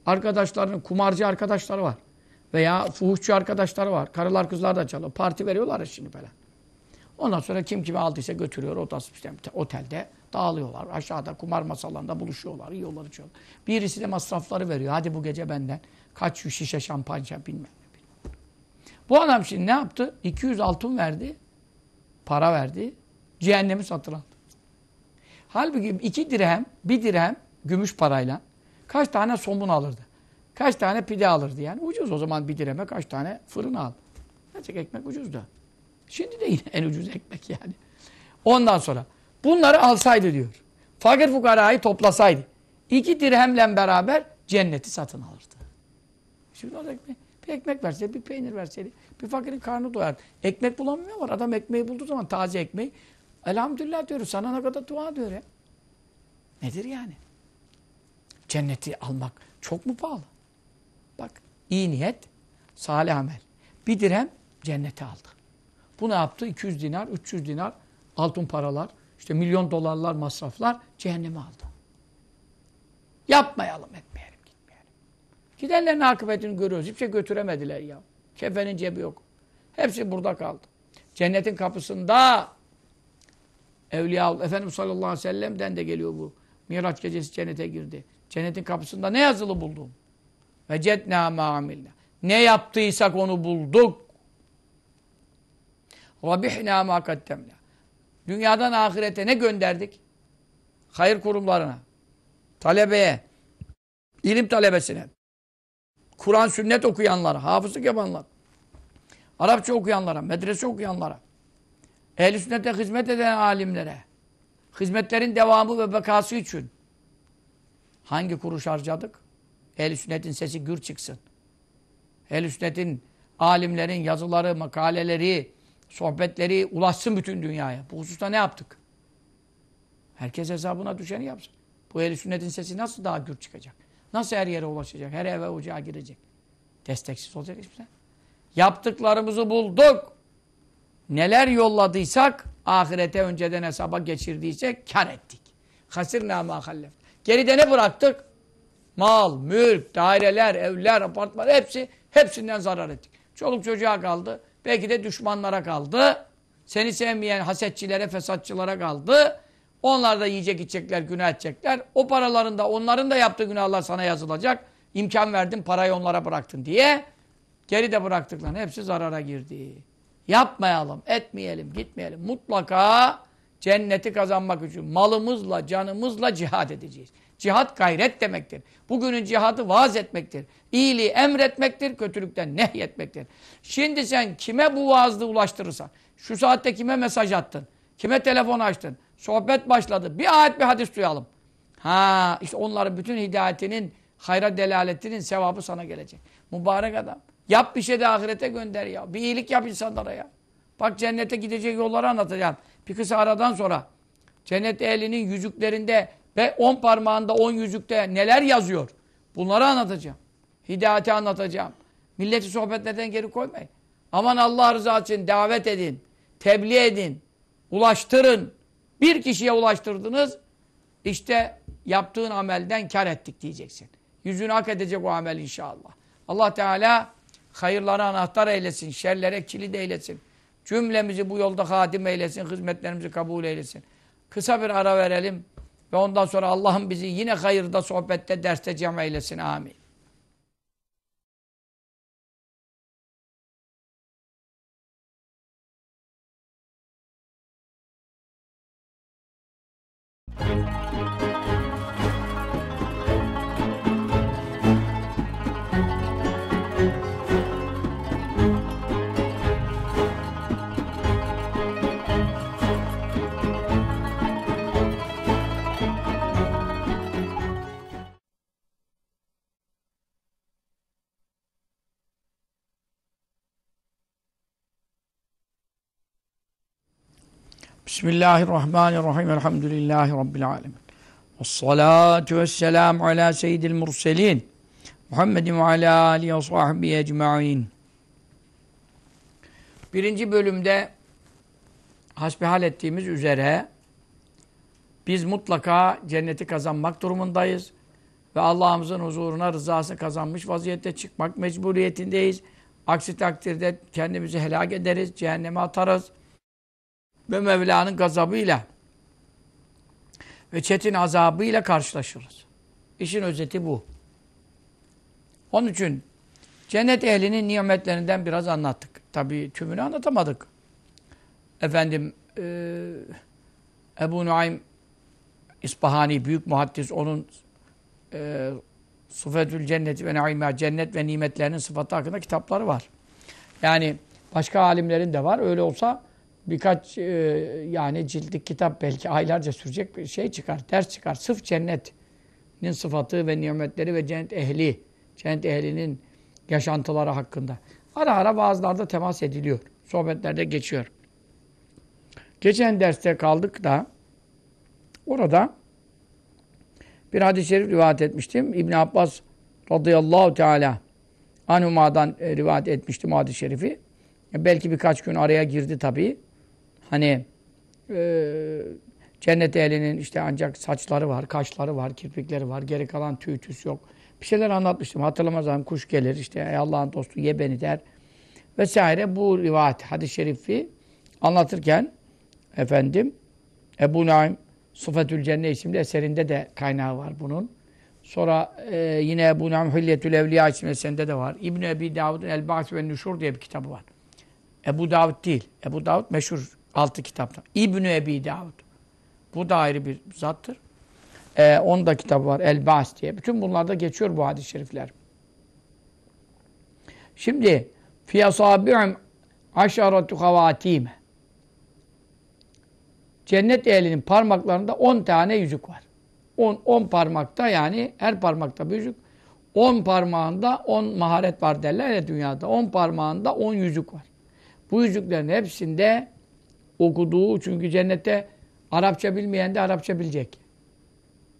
Arkadaşlarının, kumarcı arkadaşları var. Veya fuhuşçu arkadaşları var. Karılar kızlar da çalıyor. Parti veriyorlar şimdi falan. Ondan sonra kim kimi aldıysa götürüyor. Odası işte otelde dağılıyorlar. Aşağıda kumar masalarında buluşuyorlar. Yiyorlar içiyorlar. Birisi de masrafları veriyor. Hadi bu gece benden kaç yüz şişe şampanya. Bilmem. Bu adam şimdi ne yaptı? 200 altın verdi. Para verdi. Cehennemi satın aldı. Halbuki iki dirhem, bir dirhem gümüş parayla kaç tane somun alırdı? Kaç tane pide alırdı yani? Ucuz o zaman bir direme kaç tane fırın al. Gerçek ekmek ucuzdu. Şimdi de yine en ucuz ekmek yani. Ondan sonra bunları alsaydı diyor. Fakir fukarayı toplasaydı. iki dirhemle beraber cenneti satın alırdı. Şimdi o ekmek, bir ekmek verseydi, bir peynir verseydi, bir fakirin karnı doyar. Ekmek bulamıyor var. Adam ekmeği bulduğu zaman taze ekmeği. Elhamdülillah diyor. Sana ne kadar dua diyor ya. Nedir yani? Cenneti almak çok mu pahalı? Bak iyi niyet, salih amel. Bir dirhem cennete aldı. Bu ne yaptı? 200 dinar, 300 dinar altın paralar, işte milyon dolarlar masraflar cehenneme aldı. Yapmayalım, etmeyelim, gitmeyelim. Gidenlerin akıbetini görüyoruz. Hiçbir şey götüremediler ya. Kefenin cebi yok. Hepsi burada kaldı. Cennetin kapısında Evliya Efendimiz sallallahu aleyhi ve sellem'den de geliyor bu. Miraç gecesi cennete girdi. Cennetin kapısında ne yazılı buldum? Vecednâ mâ Ne yaptıysak onu bulduk. Rabihna mâ kaddemnâ. Dünyadan ahirete ne gönderdik? Hayır kurumlarına, talebeye, ilim talebesine, Kur'an sünnet okuyanlara, hafızlık yapanlar, Arapça okuyanlara, medrese okuyanlara, ehl-i sünnete hizmet eden alimlere, hizmetlerin devamı ve bekası için hangi kuruş harcadık? Ehl-i sünnetin sesi gür çıksın. Ehl-i sünnetin alimlerin yazıları, makaleleri, sohbetleri ulaşsın bütün dünyaya. Bu hususta ne yaptık? Herkes hesabına düşeni yapsın. Bu ehl sünnetin sesi nasıl daha gür çıkacak? Nasıl her yere ulaşacak? Her eve ocağa girecek? Desteksiz olacak hiçbir şey. Yaptıklarımızı bulduk. Neler yolladıysak ahirete önceden hesaba geçirdiysek kar ettik. Hasirna ma hallef. Geride ne bıraktık? Mal, mülk, daireler, evler, apartman hepsi hepsinden zarar ettik. Çoluk çocuğa kaldı. Belki de düşmanlara kaldı. Seni sevmeyen hasetçilere, fesatçılara kaldı. Onlar da yiyecek içecekler, günah edecekler. O paraların da onların da yaptığı günahlar sana yazılacak. İmkan verdin, parayı onlara bıraktın diye. Geride bıraktıkların hepsi zarara girdi. Yapmayalım, etmeyelim, gitmeyelim. Mutlaka cenneti kazanmak için malımızla, canımızla cihad edeceğiz. Cihat gayret demektir. Bugünün cihadı vaaz etmektir. İyiliği emretmektir, kötülükten nehyetmektir. Şimdi sen kime bu vaazı ulaştırırsan, şu saatte kime mesaj attın, kime telefon açtın, sohbet başladı, bir ayet bir hadis duyalım. Ha işte onların bütün hidayetinin, hayra delaletinin sevabı sana gelecek. Mübarek adam. Yap bir şey de ahirete gönder ya. Bir iyilik yap insanlara ya. Bak cennete gidecek yolları anlatacağım. Bir kısa aradan sonra cennet ehlinin yüzüklerinde ve on parmağında on yüzükte neler yazıyor? Bunları anlatacağım. Hidayeti anlatacağım. Milleti sohbetlerden geri koymayın. Aman Allah rızası için davet edin. Tebliğ edin. Ulaştırın. Bir kişiye ulaştırdınız. İşte yaptığın amelden kar ettik diyeceksin. Yüzünü hak edecek o amel inşallah. Allah Teala hayırlara anahtar eylesin. Şerlere kilit eylesin. Cümlemizi bu yolda hadim eylesin. Hizmetlerimizi kabul eylesin. Kısa bir ara verelim. Ve ondan sonra Allah'ım bizi yine hayırda, sohbette, derste cem eylesin. Amin. Bismillahirrahmanirrahim. Elhamdülillahi Rabbil alemin. Vessalatu vesselamu ala seyyidil murselin. Muhammedin ve ala alihi sahbihi ecma'in. Birinci bölümde hasbihal ettiğimiz üzere biz mutlaka cenneti kazanmak durumundayız. Ve Allah'ımızın huzuruna rızasını kazanmış vaziyette çıkmak mecburiyetindeyiz. Aksi takdirde kendimizi helak ederiz, cehenneme atarız ve Mevla'nın gazabıyla ve çetin azabıyla karşılaşırız. İşin özeti bu. Onun için cennet ehlinin nimetlerinden biraz anlattık. Tabi tümünü anlatamadık. Efendim e, Ebu Nuaym İspahani büyük muhaddis onun e, Sıfetül Cenneti ve Naimâ cennet ve nimetlerinin sıfatı hakkında kitapları var. Yani başka alimlerin de var. Öyle olsa birkaç e, yani ciltlik kitap belki aylarca sürecek bir şey çıkar, ders çıkar. Sırf cennetin sıfatı ve nimetleri ve cennet ehli, cennet ehlinin yaşantıları hakkında. Ara ara bazılarda temas ediliyor. Sohbetlerde geçiyor. Geçen derste kaldık da orada bir hadis-i şerif rivayet etmiştim. İbn Abbas radıyallahu teala anhuma'dan e, rivayet etmiştim hadis-i şerifi. Belki birkaç gün araya girdi tabii. Hani e, cennet ehlinin işte ancak saçları var, kaşları var, kirpikleri var. Geri kalan tüy tüs yok. Bir şeyler anlatmıştım. Hatırlamazsam kuş gelir işte Allah'ın dostu ye beni der. Vesaire bu rivayet, hadis-i şerifi anlatırken efendim Ebu Naim Sıfetül Cennet isimli eserinde de kaynağı var bunun. Sonra e, yine Ebu Naim Hülyetül Evliya isimli eserinde de var. İbn-i Ebi Davud'un El-Ba'si ve Nüşur diye bir kitabı var. Ebu Davud değil. Ebu Davud meşhur Altı kitapta. İbn-i Ebi Davud. Bu da ayrı bir zattır. Ee, onun da kitabı var. El-Bas diye. Bütün bunlarda geçiyor bu hadis-i şerifler. Şimdi fiyasabi'um aşaratu havatime Cennet ehlinin parmaklarında on tane yüzük var. On, on parmakta yani her parmakta bir yüzük. On parmağında on maharet var derler ya dünyada. On parmağında on yüzük var. Bu yüzüklerin hepsinde okuduğu çünkü cennette Arapça bilmeyen de Arapça bilecek.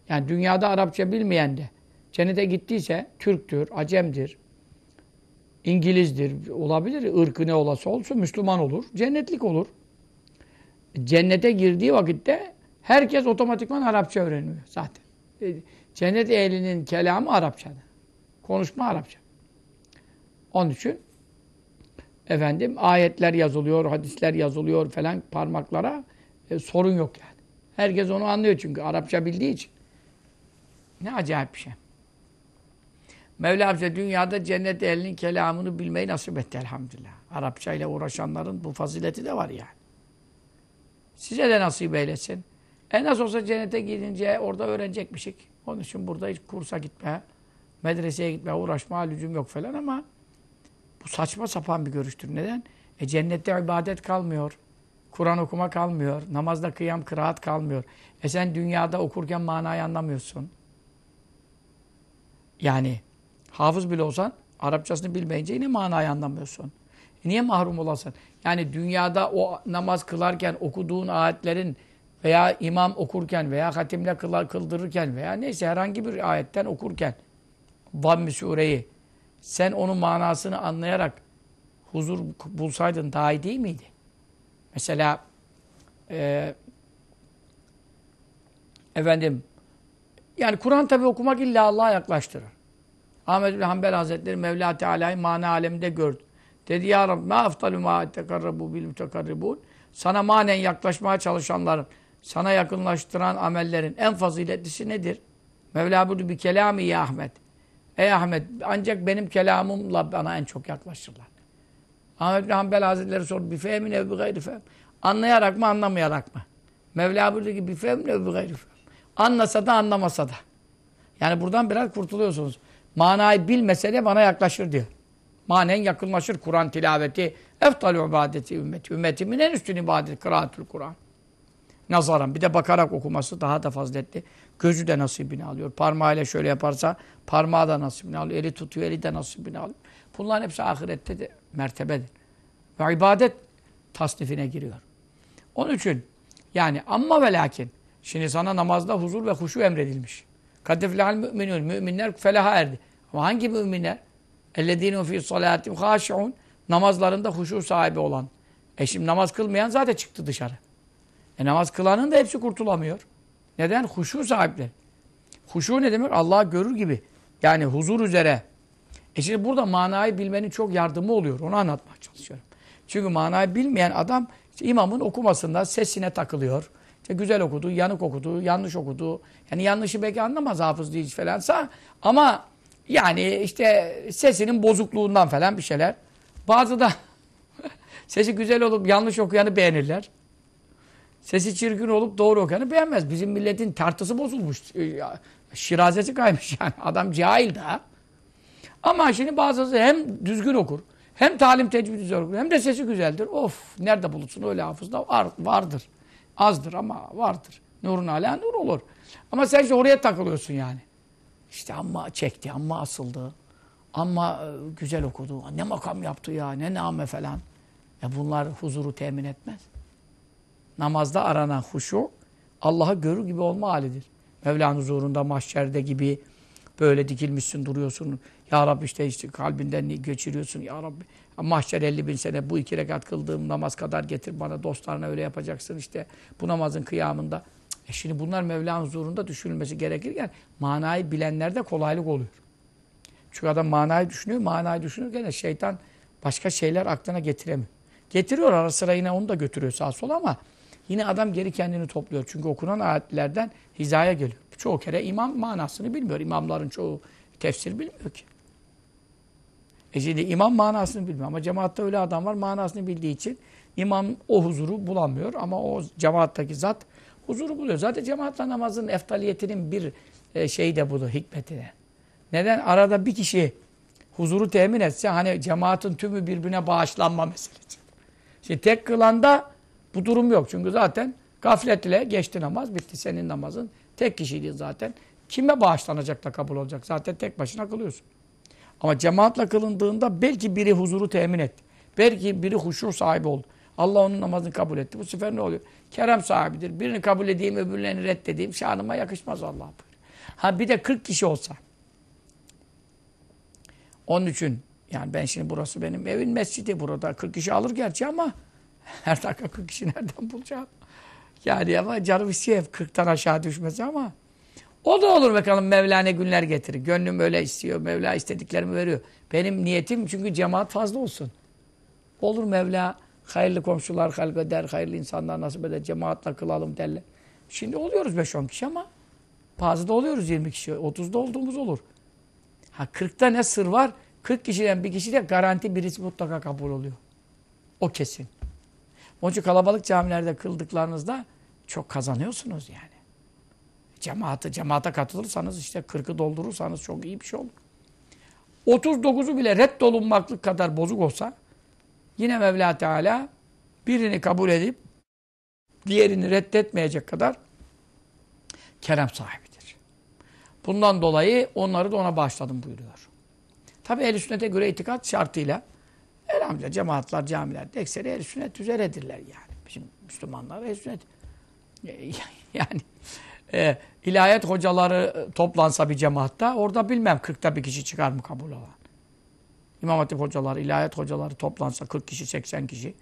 Yani dünyada Arapça bilmeyen de cennete gittiyse Türktür, Acemdir, İngilizdir, olabilir. ırkı ne olası olsun Müslüman olur. Cennetlik olur. Cennete girdiği vakitte herkes otomatikman Arapça öğreniyor zaten. E, Cennet ehlinin kelamı Arapçadır. Konuşma Arapça. Onun için efendim ayetler yazılıyor, hadisler yazılıyor falan parmaklara e, sorun yok yani. Herkes onu anlıyor çünkü Arapça bildiği için. Ne acayip bir şey. Mevla bize dünyada cennet ehlinin kelamını bilmeyi nasip etti elhamdülillah. Arapça ile uğraşanların bu fazileti de var yani. Size de nasip eylesin. En az olsa cennete gidince orada öğrenecek bir şey. Onun için burada hiç kursa gitme, medreseye gitme, uğraşma, lüzum yok falan ama bu saçma sapan bir görüştür. Neden? E cennette ibadet kalmıyor. Kur'an okuma kalmıyor. Namazda kıyam, kıraat kalmıyor. E sen dünyada okurken manayı anlamıyorsun. Yani hafız bile olsan Arapçasını bilmeyince yine manayı anlamıyorsun. E niye mahrum olasın? Yani dünyada o namaz kılarken okuduğun ayetlerin veya imam okurken veya hatimle kıldırırken veya neyse herhangi bir ayetten okurken Vamm-i Sure'yi sen onun manasını anlayarak huzur bulsaydın daha iyi değil miydi? Mesela e, efendim yani Kur'an tabi okumak illa Allah'a yaklaştırır. Ahmet bin Hanbel Hazretleri Mevla Teala'yı mana aleminde gördü. Dedi ya Rabbi ma aftalu ma tekarrabu bil mutekarribun. Sana manen yaklaşmaya çalışanların, sana yakınlaştıran amellerin en faziletlisi nedir? Mevla buyurdu bir kelami ya Ahmet. Ey Ahmet ancak benim kelamımla bana en çok yaklaşırlar. Ahmet bin Hanbel Hazretleri sordu. Bir fehmin ev bir gayri fehm. Anlayarak mı anlamayarak mı? Mevla buyurdu ki bir fehmin ev bir gayri fehm. Anlasa da anlamasa da. Yani buradan biraz kurtuluyorsunuz. Manayı bilmese de bana yaklaşır diyor. Manen yakınlaşır Kur'an tilaveti. Eftalü ibadeti ümmeti. Ümmetimin en üstün ibadet. Kıraatül Kur'an. Nazaran. Bir de bakarak okuması daha da faziletli. Gözü de nasibini alıyor. Parmağıyla şöyle yaparsa parmağı da nasibini alıyor. Eli tutuyor, eli de nasibini alıyor. Bunların hepsi ahirette de mertebedir. Ve ibadet tasnifine giriyor. Onun için yani amma ve lakin şimdi sana namazda huzur ve huşu emredilmiş. Kadeflehal müminun. Müminler felaha erdi. Ama hangi müminler? Ellezînû fî salâtim hâşi'ûn. Namazlarında huşu sahibi olan. E şimdi namaz kılmayan zaten çıktı dışarı. E namaz kılanın da hepsi kurtulamıyor. Neden? Huşu sahipleri. Huşu ne demek? Allah'ı görür gibi. Yani huzur üzere. E şimdi burada manayı bilmenin çok yardımı oluyor. Onu anlatmaya çalışıyorum. Çünkü manayı bilmeyen adam işte imamın okumasında sesine takılıyor. İşte güzel okudu, yanık okudu, yanlış okudu. Yani yanlışı belki anlamaz hafız değil falansa. Ama yani işte sesinin bozukluğundan falan bir şeyler. Bazı da sesi güzel olup yanlış okuyanı beğenirler. Sesi çirkin olup doğru okuyanı beğenmez. Bizim milletin tartısı bozulmuş. Şirazesi kaymış yani. Adam cahil daha. Ama şimdi bazısı hem düzgün okur, hem talim tecvid okur, hem de sesi güzeldir. Of nerede bulursun öyle hafızda var, vardır. Azdır ama vardır. Nurun ala nur olur. Ama sen işte oraya takılıyorsun yani. İşte amma çekti, amma asıldı. Amma e, güzel okudu. Ne makam yaptı ya, ne name falan. Ya bunlar huzuru temin etmez. Namazda aranan huşu Allah'ı görür gibi olma halidir. Mevla'nın huzurunda, mahşerde gibi böyle dikilmişsin, duruyorsun. Ya Rabbi işte, işte kalbinden geçiriyorsun. Ya Rabbi mahşer 50 bin sene bu iki rekat kıldığım namaz kadar getir bana dostlarına öyle yapacaksın işte bu namazın kıyamında. E şimdi bunlar Mevla'nın huzurunda düşünülmesi gerekirken manayı bilenlerde kolaylık oluyor. Çünkü adam manayı düşünüyor, manayı düşünürken de şeytan başka şeyler aklına getiremiyor. Getiriyor ara sıra yine onu da götürüyor sağa sola ama yine adam geri kendini topluyor. Çünkü okunan ayetlerden hizaya geliyor. Çoğu kere imam manasını bilmiyor. İmamların çoğu tefsir bilmiyor ki. E şimdi imam manasını bilmiyor ama cemaatte öyle adam var manasını bildiği için imam o huzuru bulamıyor ama o cemaattaki zat huzuru buluyor. Zaten cemaatle namazın eftaliyetinin bir e, şeyi de budur, hikmeti de. Neden? Arada bir kişi huzuru temin etse hani cemaatin tümü birbirine bağışlanma meselesi. Şimdi tek kılanda bu durum yok. Çünkü zaten gafletle geçti namaz, bitti senin namazın. Tek kişiydin zaten. Kime bağışlanacak da kabul olacak? Zaten tek başına kılıyorsun. Ama cemaatle kılındığında belki biri huzuru temin etti. Belki biri huşur sahibi oldu. Allah onun namazını kabul etti. Bu sefer ne oluyor? Kerem sahibidir. Birini kabul edeyim, öbürlerini reddedeyim. Şanıma yakışmaz Allah buyuruyor. Ha bir de 40 kişi olsa. Onun için yani ben şimdi burası benim evin mescidi. Burada 40 kişi alır gerçi ama her dakika 40 kişi nereden bulacağım? Yani ama canım istiyor 40'tan aşağı düşmesi ama O da olur bakalım Mevla ne günler getirir. Gönlüm öyle istiyor. Mevla istediklerimi veriyor. Benim niyetim çünkü cemaat fazla olsun. Olur Mevla hayırlı komşular halk eder, hayırlı insanlar nasip eder, cemaatle kılalım derler. Şimdi oluyoruz 5-10 kişi ama bazı da oluyoruz 20 kişi. 30'da olduğumuz olur. Ha 40'ta ne sır var? 40 kişiden bir kişi de garanti birisi mutlaka kabul oluyor. O kesin. Onun için kalabalık camilerde kıldıklarınızda çok kazanıyorsunuz yani. Cemaate, cemaate katılırsanız işte 40'ı doldurursanız çok iyi bir şey olur. 39'u bile reddolunmaklık kadar bozuk olsa yine Mevla Teala birini kabul edip diğerini reddetmeyecek kadar kerem sahibidir. Bundan dolayı onları da ona bağışladım buyuruyor. Tabi ehl sünnete göre itikat şartıyla elhamdülillah cemaatler, camilerde ekseri ehl sünnet üzeredirler yani. Bizim Müslümanlar ehl sünnet. Yani e, ilahiyat hocaları toplansa bir cemaatta orada bilmem 40'ta bir kişi çıkar mı kabul olan. İmam Hatip hocaları, ilahiyat hocaları toplansa 40 kişi, 80 kişi.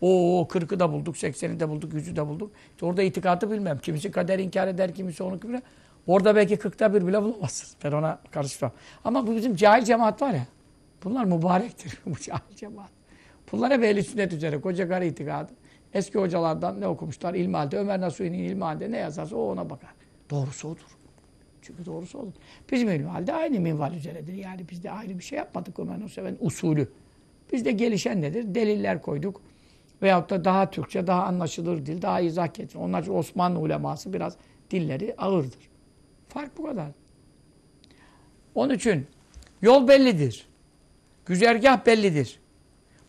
O 40'ı da bulduk, 80'i de bulduk, 100'ü de bulduk. İşte orada itikadı bilmem. Kimisi kader inkar eder, kimisi onu kimse. Orada belki 40'ta bir bile bulamazsınız. Ben ona karışmam. Ama bu bizim cahil cemaat var ya. Bunlar mübarektir. bu cahil cemaat. Bunlar hep ehl sünnet üzere. Koca karı itikadı. Eski hocalardan ne okumuşlar? İlmihalde. Ömer Nasuhi'nin ilmihalde ne yazarsa o ona bakar. Doğrusu odur. Çünkü doğrusu odur. Bizim ilmihalde aynı minval üzeredir. Yani biz de ayrı bir şey yapmadık Ömer Nasuhi'nin usulü. Biz de gelişen nedir? Deliller koyduk. Veyahut da daha Türkçe, daha anlaşılır dil, daha izah getirir. Onlar için Osmanlı uleması biraz dilleri ağırdır. Fark bu kadar. Onun için yol bellidir. Güzergah bellidir.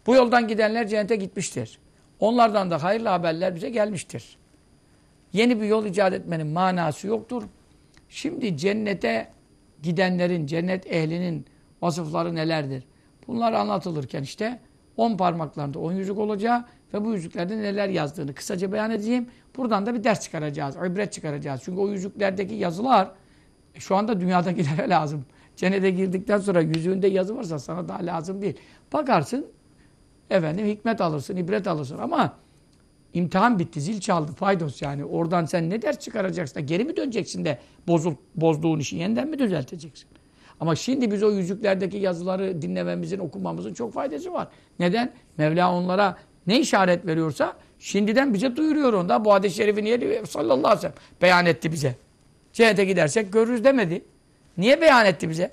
Bu yoldan gidenler cennete gitmiştir. Onlardan da hayırlı haberler bize gelmiştir. Yeni bir yol icat etmenin manası yoktur. Şimdi cennete gidenlerin, cennet ehlinin vasıfları nelerdir? Bunlar anlatılırken işte on parmaklarında on yüzük olacağı ve bu yüzüklerde neler yazdığını kısaca beyan edeceğim. Buradan da bir ders çıkaracağız, ibret çıkaracağız. Çünkü o yüzüklerdeki yazılar e, şu anda dünyadakilere lazım. Cennete girdikten sonra yüzüğünde yazı varsa sana daha lazım değil. Bakarsın, efendim hikmet alırsın, ibret alırsın ama imtihan bitti, zil çaldı, faydos yani. Oradan sen ne ders çıkaracaksın? Geri mi döneceksin de bozul, bozduğun işi yeniden mi düzelteceksin? Ama şimdi biz o yüzüklerdeki yazıları dinlememizin, okumamızın çok faydası var. Neden? Mevla onlara ne işaret veriyorsa şimdiden bize duyuruyor onda. Bu hadis-i şerifi niye sallallahu aleyhi ve sellem beyan etti bize. Cennete gidersek görürüz demedi. Niye beyan etti bize?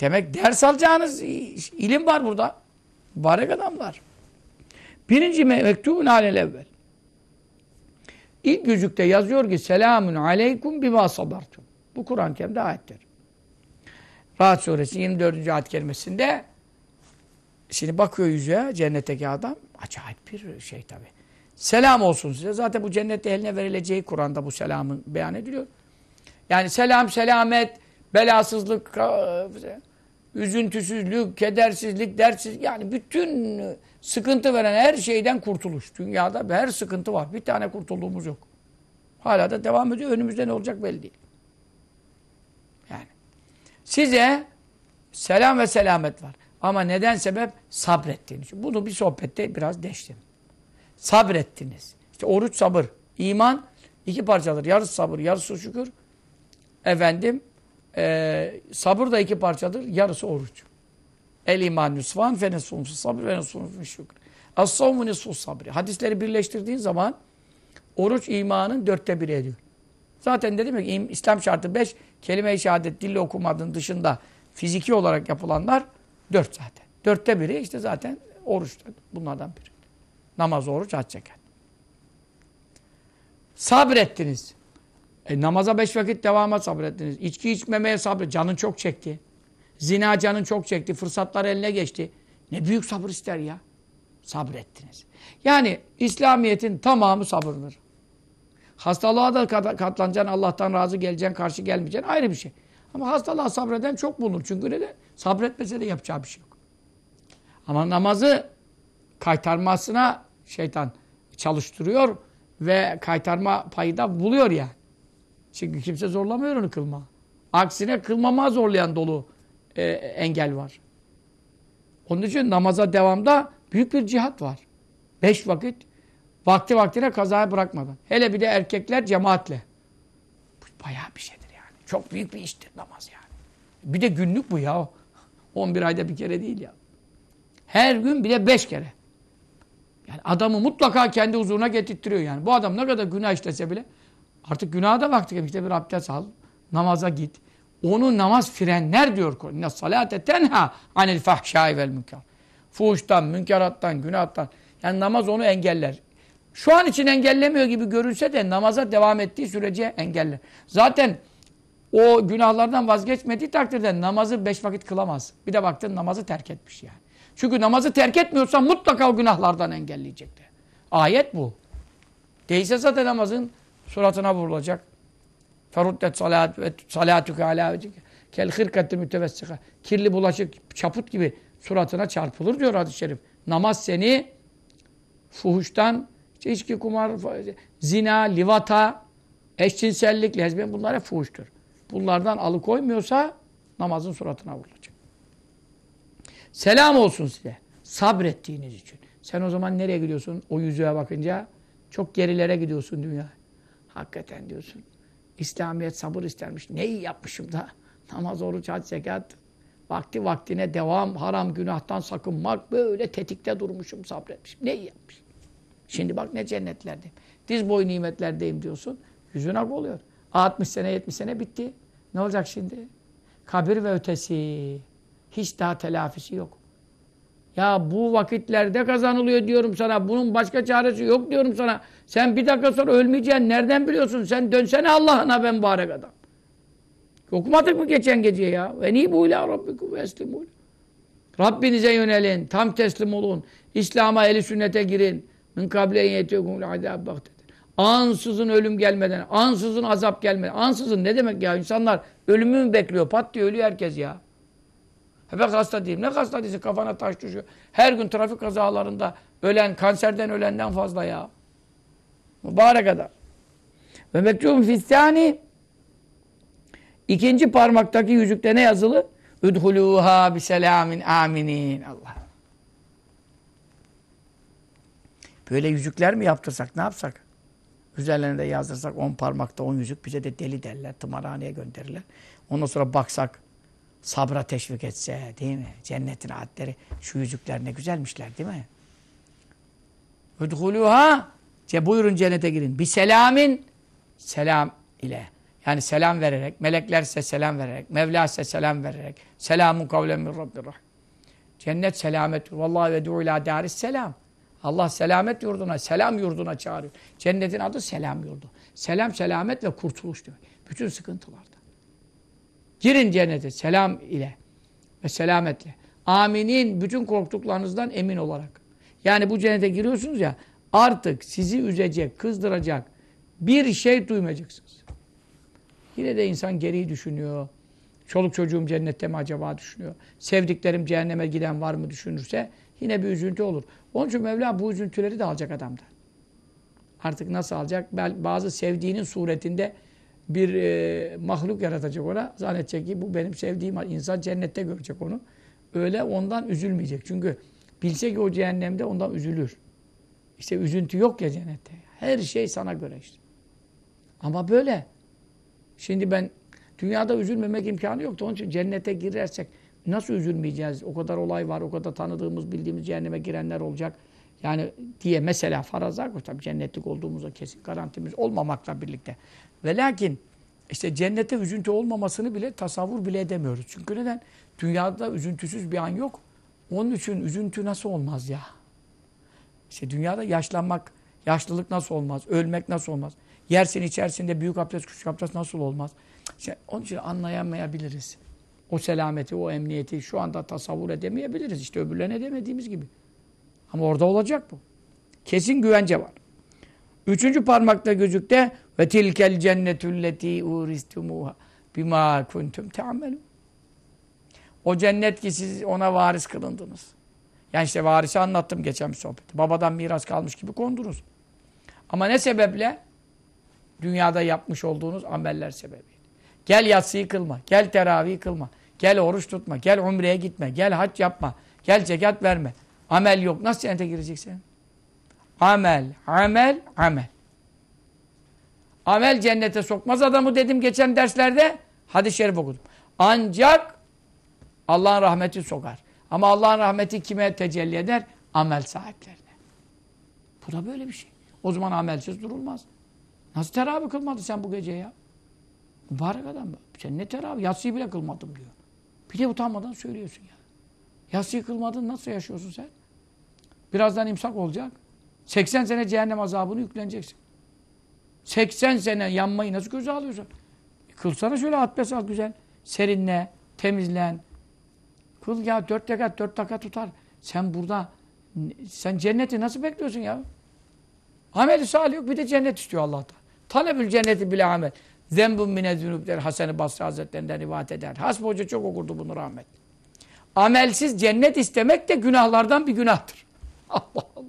Demek ders alacağınız ilim var burada. Mübarek adamlar. Birinci mektubun alel evvel. İlk yüzükte yazıyor ki selamun aleykum bima sabartum. Bu Kur'an-ı Kerim'de ayettir. Rahat suresi 24. ayet kerimesinde şimdi bakıyor yüzüğe cennetteki adam acayip bir şey tabi. Selam olsun size. Zaten bu cennette eline verileceği Kur'an'da bu selamın beyan ediliyor. Yani selam, selamet, belasızlık, üzüntüsüzlük, kedersizlik, dersiz yani bütün sıkıntı veren her şeyden kurtuluş. Dünyada her sıkıntı var. Bir tane kurtulduğumuz yok. Hala da devam ediyor. Önümüzde ne olacak belli değil. Yani size selam ve selamet var. Ama neden sebep? Sabrettiğiniz. Bunu bir sohbette biraz deştim. Sabrettiniz. İşte oruç sabır. İman iki parçadır. Yarısı sabır, yarısı şükür. Efendim e, sabır da iki parçadır. Yarısı oruç. El iman nusfan fe nesfun sabır ve nesfun şükür. As-savmu nisfu sabri. Hadisleri birleştirdiğin zaman oruç imanın dörtte biri ediyor. Zaten dedim ki İslam şartı beş, kelime-i şehadet dille okumadığın dışında fiziki olarak yapılanlar dört zaten. Dörtte biri işte zaten oruç bunlardan biri. Namaz, oruç, hac, zekat. Sabrettiniz. E, namaza beş vakit devama sabrettiniz. İçki içmemeye sabret. Canın çok çekti. Zina canın çok çekti. Fırsatlar eline geçti. Ne büyük sabır ister ya. Sabrettiniz. Yani İslamiyet'in tamamı sabırdır. Hastalığa da katlanacaksın, Allah'tan razı geleceksin, karşı gelmeyeceksin ayrı bir şey. Ama hastalığa sabreden çok bulunur. Çünkü neden? Sabretmese de yapacağı bir şey yok. Ama namazı kaytarmasına şeytan çalıştırıyor ve kaytarma payı da buluyor yani. Çünkü kimse zorlamıyor onu kılma. Aksine kılmama zorlayan dolu e, engel var. Onun için namaza devamda büyük bir cihat var. Beş vakit vakti vaktine kazaya bırakmadan. Hele bir de erkekler cemaatle. Bu bayağı bir şeydir yani. Çok büyük bir iştir namaz yani. Bir de günlük bu ya. 11 ayda bir kere değil ya. Her gün bile 5 kere. Yani adamı mutlaka kendi huzuruna getirtiyor yani. Bu adam ne kadar günah işlese bile artık günaha da vakti gelmiş. İşte bir abdest al, namaza git. Onu namaz frenler diyor. Ne salate tenha anil fahşai vel münker. Fuhuştan, münkerattan, günahtan. Yani namaz onu engeller. Şu an için engellemiyor gibi görünse de namaza devam ettiği sürece engeller. Zaten o günahlardan vazgeçmediği takdirde namazı beş vakit kılamaz. Bir de baktın namazı terk etmiş yani. Çünkü namazı terk etmiyorsan mutlaka o günahlardan engelleyecektir. Ayet bu. Değilse zaten namazın suratına vurulacak. Feruddet salat ve salatuke. Kel hırkatı mütevessika. Kirli bulaşık çaput gibi suratına çarpılır diyor hadis-i şerif. Namaz seni fuhuştan, işte içki, kumar, zina, livata, eşcinsellik, lezbiyen bunlar hep fuhuştur. Bunlardan alıkoymuyorsa namazın suratına vurulacak. Selam olsun size. Sabrettiğiniz için. Sen o zaman nereye gidiyorsun? O yüzüğe bakınca çok gerilere gidiyorsun dünya. Hakikaten diyorsun. İslamiyet sabır istermiş. Ne iyi yapmışım da. Namaz, oruç, hac, zekat. Vakti vaktine devam, haram günahtan sakınmak. Böyle tetikte durmuşum, sabretmişim. Ne iyi yapmışım. Şimdi bak ne cennetlerdeyim. Diz boyu nimetlerdeyim diyorsun. Yüzün ak oluyor. 60 sene, 70 sene bitti. Ne olacak şimdi? Kabir ve ötesi. Hiç daha telafisi yok. Ya bu vakitlerde kazanılıyor diyorum sana. Bunun başka çaresi yok diyorum sana. Sen bir dakika sonra ölmeyeceksin. Nereden biliyorsun? Sen dönsene Allah'ına ben mübarek adam. Okumadık mı geçen gece ya? Ve ni bu ila rabbikum ve eslimûn. Rabbinize yönelin. Tam teslim olun. İslam'a, eli sünnete girin. Min kable yetekumul azab Ansızın ölüm gelmeden, ansızın azap gelmeden. Ansızın ne demek ya? İnsanlar ölümü mü bekliyor? Pat diye ölüyor herkes ya. Hep hasta diyeyim. Ne hasta değilsin? Kafana taş düşüyor. Her gün trafik kazalarında ölen, kanserden ölenden fazla ya. Mübarek adam. Ve mektubun fistani ikinci parmaktaki yüzükte ne yazılı? Üdhuluha biselamin aminin. Allah. Böyle yüzükler mi yaptırsak? Ne yapsak? Üzerlerine de yazdırsak on parmakta on yüzük bize de deli derler. Tımarhaneye gönderirler. Ondan sonra baksak sabra teşvik etse değil mi? Cennetin adleri şu yüzükler ne güzelmişler değil mi? Udhuluha buyurun cennete girin. Bir selamin selam ile. Yani selam vererek, melekler size selam vererek, Mevla size selam vererek. Selamun kavlen min Rabbir Cennet selamet. Vallahi ve du'u ila daris selam. Allah selamet yurduna, selam yurduna çağırıyor. Cennetin adı selam yurdu. Selam, selamet ve kurtuluş diyor. Bütün sıkıntılarda. Girin cennete selam ile ve selametle. Aminin bütün korktuklarınızdan emin olarak. Yani bu cennete giriyorsunuz ya artık sizi üzecek, kızdıracak bir şey duymayacaksınız. Yine de insan geriyi düşünüyor. Çoluk çocuğum cennette mi acaba düşünüyor. Sevdiklerim cehenneme giden var mı düşünürse yine bir üzüntü olur. Onun için Mevla bu üzüntüleri de alacak adamdan. Artık nasıl alacak? Bazı sevdiğinin suretinde bir e, mahluk yaratacak ona. Zannedecek ki bu benim sevdiğim insan cennette görecek onu. Öyle ondan üzülmeyecek. Çünkü bilse ki o cehennemde ondan üzülür. İşte üzüntü yok ya cennette. Her şey sana göre işte. Ama böyle. Şimdi ben dünyada üzülmemek imkanı yoktu. Onun için cennete girersek nasıl üzülmeyeceğiz? O kadar olay var, o kadar tanıdığımız, bildiğimiz cehenneme girenler olacak. Yani diye mesela farazlar koy. Tabii cennetlik olduğumuza kesin garantimiz olmamakla birlikte. Ve lakin işte cennete üzüntü olmamasını bile tasavvur bile edemiyoruz. Çünkü neden? Dünyada üzüntüsüz bir an yok. Onun için üzüntü nasıl olmaz ya? İşte dünyada yaşlanmak, yaşlılık nasıl olmaz? Ölmek nasıl olmaz? Yersin içerisinde büyük abdest, küçük abdest nasıl olmaz? İşte onun için anlayamayabiliriz. O selameti, o emniyeti şu anda tasavvur edemeyebiliriz. İşte öbürlerine edemediğimiz gibi. Ama orada olacak bu. Kesin güvence var. Üçüncü parmakta gözükte ve tilkel cennetülleti uristumuha bima kuntum te'amelun. O cennet ki siz ona varis kılındınız. Yani işte varisi anlattım geçen bir sohbette. Babadan miras kalmış gibi kondunuz. Ama ne sebeple? Dünyada yapmış olduğunuz ameller sebebiyle. Gel yatsıyı kılma, gel teravih kılma, gel oruç tutma, gel umreye gitme, gel hac yapma, gel zekat verme. Amel yok. Nasıl cennete gireceksin? Amel, amel, amel. Amel cennete sokmaz adamı dedim geçen derslerde. Hadis-i şerif okudum. Ancak Allah'ın rahmeti sokar. Ama Allah'ın rahmeti kime tecelli eder? Amel sahiplerine. Bu da böyle bir şey. O zaman amelsiz durulmaz. Nasıl teravih kılmadın sen bu gece ya? Mübarek adam. Sen ne teravih? Yatsıyı bile kılmadım diyor. Bir de utanmadan söylüyorsun ya. Yatsıyı kılmadın nasıl yaşıyorsun sen? Birazdan imsak olacak. 80 sene cehennem azabını yükleneceksin. 80 sene yanmayı nasıl göze alıyorsun? Kılsana şöyle abdest al güzel. Serinle, temizlen. Kıl ya dört rekat, dört dakika tutar. Sen burada, sen cenneti nasıl bekliyorsun ya? Ameli salih yok bir de cennet istiyor Allah'tan. Talebül cenneti bile amel. Zembun mine zünübler Hasan-ı Basri Hazretlerinden rivayet eder. Hasbi Hoca çok okurdu bunu rahmet. Amelsiz cennet istemek de günahlardan bir günahtır. Allah Allah.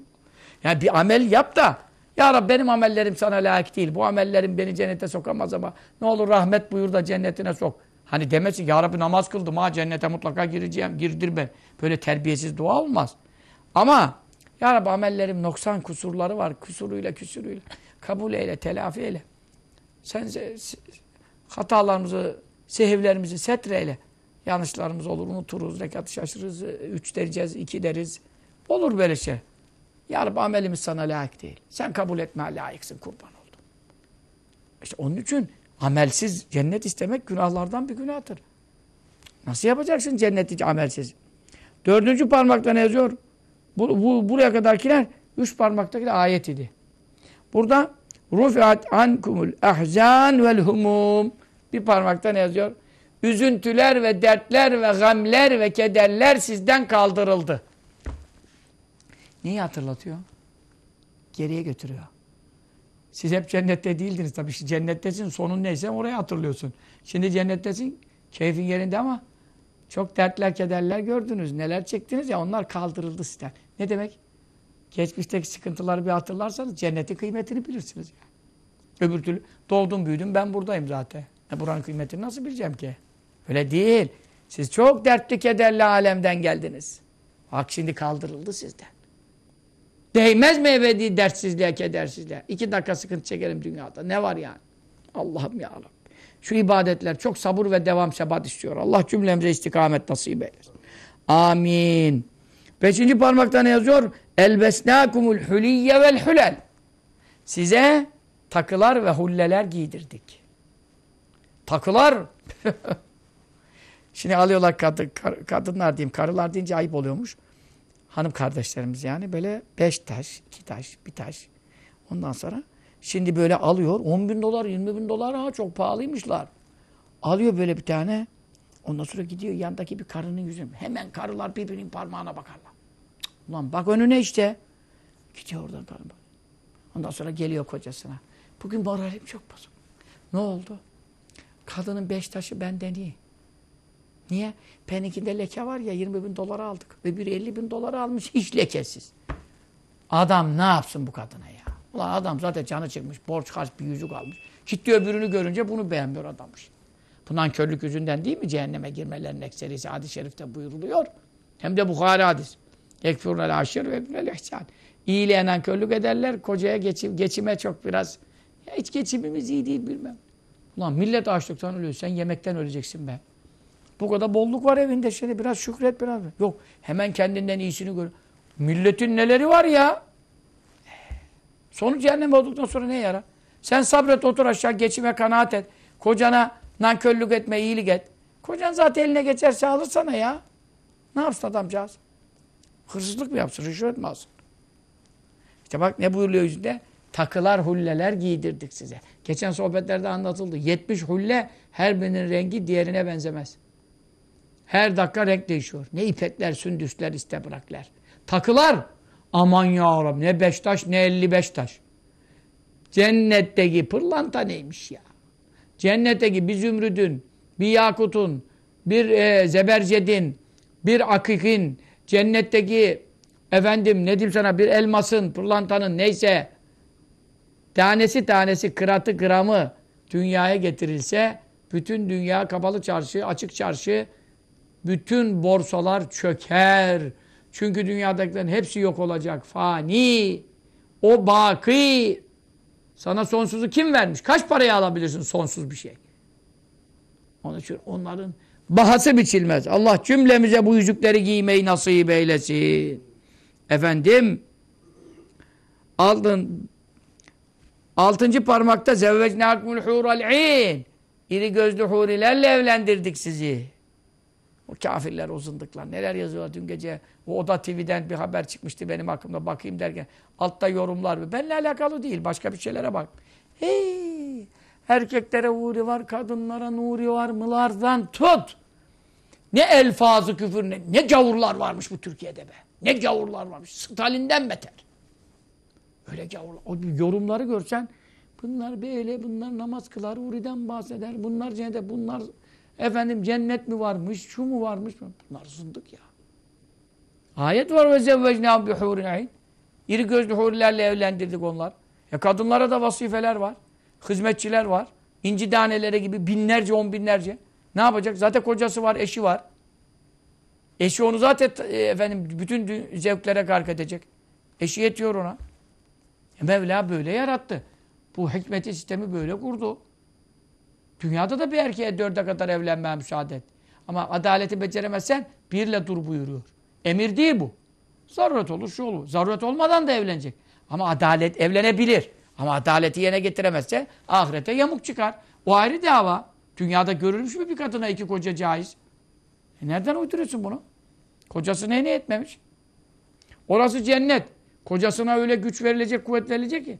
Yani bir amel yap da ya Rabbi benim amellerim sana layık değil. Bu amellerim beni cennete sokamaz ama ne olur rahmet buyur da cennetine sok. Hani demesin ya Rabbi namaz kıldım ha cennete mutlaka gireceğim. Girdir ben. Böyle terbiyesiz dua olmaz. Ama ya Rabbi amellerim noksan kusurları var. Kusuruyla küsuruyla. Kabul eyle, telafi eyle. Sen hatalarımızı, sehivlerimizi setreyle. Yanlışlarımız olur, unuturuz, rekatı şaşırırız, üç dereceğiz, iki deriz. Olur böyle şey. Ya Rabbi amelimiz sana layık değil. Sen kabul etme layıksın kurban oldum. İşte onun için amelsiz cennet istemek günahlardan bir günahtır. Nasıl yapacaksın cenneti amelsiz? Dördüncü parmakta ne yazıyor? Bu, bu, buraya kadarkiler üç parmaktaki ayet idi. Burada Rufiat ankumul ahzan vel humum. Bir parmakta ne yazıyor? Üzüntüler ve dertler ve gamler ve kederler sizden kaldırıldı. Neyi hatırlatıyor? Geriye götürüyor. Siz hep cennette değildiniz tabii. Şimdi cennettesin. Sonun neyse orayı hatırlıyorsun. Şimdi cennettesin. Keyfin yerinde ama çok dertler, kederler gördünüz. Neler çektiniz ya onlar kaldırıldı sizden. Ne demek? Geçmişteki sıkıntıları bir hatırlarsanız cenneti kıymetini bilirsiniz. Yani. Öbür türlü doğdum büyüdüm ben buradayım zaten. E buranın kıymetini nasıl bileceğim ki? Öyle değil. Siz çok dertli kederli alemden geldiniz. Hak şimdi kaldırıldı sizden. Değmez mi ebedi dertsizliğe, kedersizliğe? İki dakika sıkıntı çekelim dünyada. Ne var yani? Allah'ım ya Rabbi. Şu ibadetler çok sabır ve devam sebat istiyor. Allah cümlemize istikamet nasip eylesin. Amin. Beşinci parmakta ne yazıyor? Elbesnâkumul huliyye vel hulel. Size takılar ve hulleler giydirdik. Takılar. Şimdi alıyorlar kadın, kadınlar diyeyim, karılar deyince ayıp oluyormuş. Hanım kardeşlerimiz yani böyle beş taş, iki taş, bir taş. Ondan sonra şimdi böyle alıyor. 10 bin dolar, 20 bin dolar ha çok pahalıymışlar. Alıyor böyle bir tane. Ondan sonra gidiyor yandaki bir karının yüzüne. Hemen karılar birbirinin parmağına bakarlar. Ulan bak önüne işte. Gidiyor oradan karın Ondan sonra geliyor kocasına. Bugün moralim çok bozuk. Ne oldu? Kadının beş taşı benden iyi. Niye? Peninkinde leke var ya 20 bin dolara aldık. Bir 50 bin dolara almış hiç lekesiz. Adam ne yapsın bu kadına ya? Ulan adam zaten canı çıkmış. Borç harç bir yüzük almış. Gitti öbürünü görünce bunu beğenmiyor adammış. Bu körlük yüzünden değil mi cehenneme girmelerinin ekserisi hadis-i şerifte buyuruluyor. Hem de Bukhari hadis. Ekfurunel aşir ve ekfurunel ihsan. İyiliğe nankörlük ederler. Kocaya geçim, geçime çok biraz. Ya hiç geçimimiz iyi değil bilmem. Ulan millet açlıktan ölüyor. Sen yemekten öleceksin be. Bu kadar bolluk var evinde. Şöyle biraz şükret biraz. Yok. Hemen kendinden iyisini gör. Milletin neleri var ya? Sonu cehennem olduktan sonra ne yarar? Sen sabret otur aşağı geçime kanaat et. Kocana nankörlük etme, iyilik et. Kocan zaten eline geçerse alır sana ya. Ne yapsın adamcağız? Hırsızlık mı yapsın, rüşvet mi alsın? İşte bak ne buyuruyor yüzünde? Takılar, hulleler giydirdik size. Geçen sohbetlerde anlatıldı. 70 hulle her birinin rengi diğerine benzemez. Her dakika renk değişiyor. Ne ipekler, sündüsler, istebrakler. Takılar. Aman ya Rabbi ne beş taş ne 55 taş. Cennetteki pırlanta neymiş ya? Cennetteki bir zümrüdün, bir yakutun, bir e, zebercedin, bir akikin, cennetteki efendim ne diyeyim sana bir elmasın, pırlantanın neyse tanesi tanesi, kıratı gramı dünyaya getirilse bütün dünya kapalı çarşı, açık çarşı bütün borsalar çöker. Çünkü dünyadakilerin hepsi yok olacak. Fani. O baki. Sana sonsuzu kim vermiş? Kaç paraya alabilirsin sonsuz bir şey? Onun için onların bahası biçilmez. Allah cümlemize bu yüzükleri giymeyi nasip eylesin. Efendim aldın altıncı parmakta zevvecnâkumul hûral in İri gözlü hurilerle evlendirdik sizi. O kafirler, o zındıklar neler yazıyorlar dün gece. O Oda TV'den bir haber çıkmıştı benim hakkımda bakayım derken. Altta yorumlar. Benimle alakalı değil. Başka bir şeylere bak. Hey! Erkeklere huri var, kadınlara nuri var, mılardan tut. Ne elfazı küfür, ne, ne gavurlar varmış bu Türkiye'de be. Ne gavurlar varmış. Stalin'den beter. Öyle gavurlar. O yorumları görsen bunlar böyle, bunlar namaz kılar, huriden bahseder. Bunlar cennet, bunlar efendim cennet mi varmış, şu mu varmış. Bunlar zındık ya. Ayet var ve zevvecnâhum bihûrin ayn. İri gözlü hurilerle evlendirdik onlar. Ya kadınlara da vasifeler var. Hizmetçiler var. İnci taneleri gibi binlerce, on binlerce. Ne yapacak? Zaten kocası var, eşi var. Eşi onu zaten e, efendim bütün zevklere gark edecek. Eşi yetiyor ona. E Mevla böyle yarattı. Bu hikmeti sistemi böyle kurdu. Dünyada da bir erkeğe dörde kadar evlenmeye müsaade et. Ama adaleti beceremezsen birle dur buyuruyor. Emir değil bu. Zaruret olur, şu olur. Zaruret olmadan da evlenecek. Ama adalet evlenebilir. Ama adaleti yerine getiremezse ahirete yamuk çıkar. O ayrı dava. Dünyada görülmüş mü bir kadına iki koca caiz? E nereden uyduruyorsun bunu? Kocası ne etmemiş? Orası cennet. Kocasına öyle güç verilecek, kuvvet verilecek ki.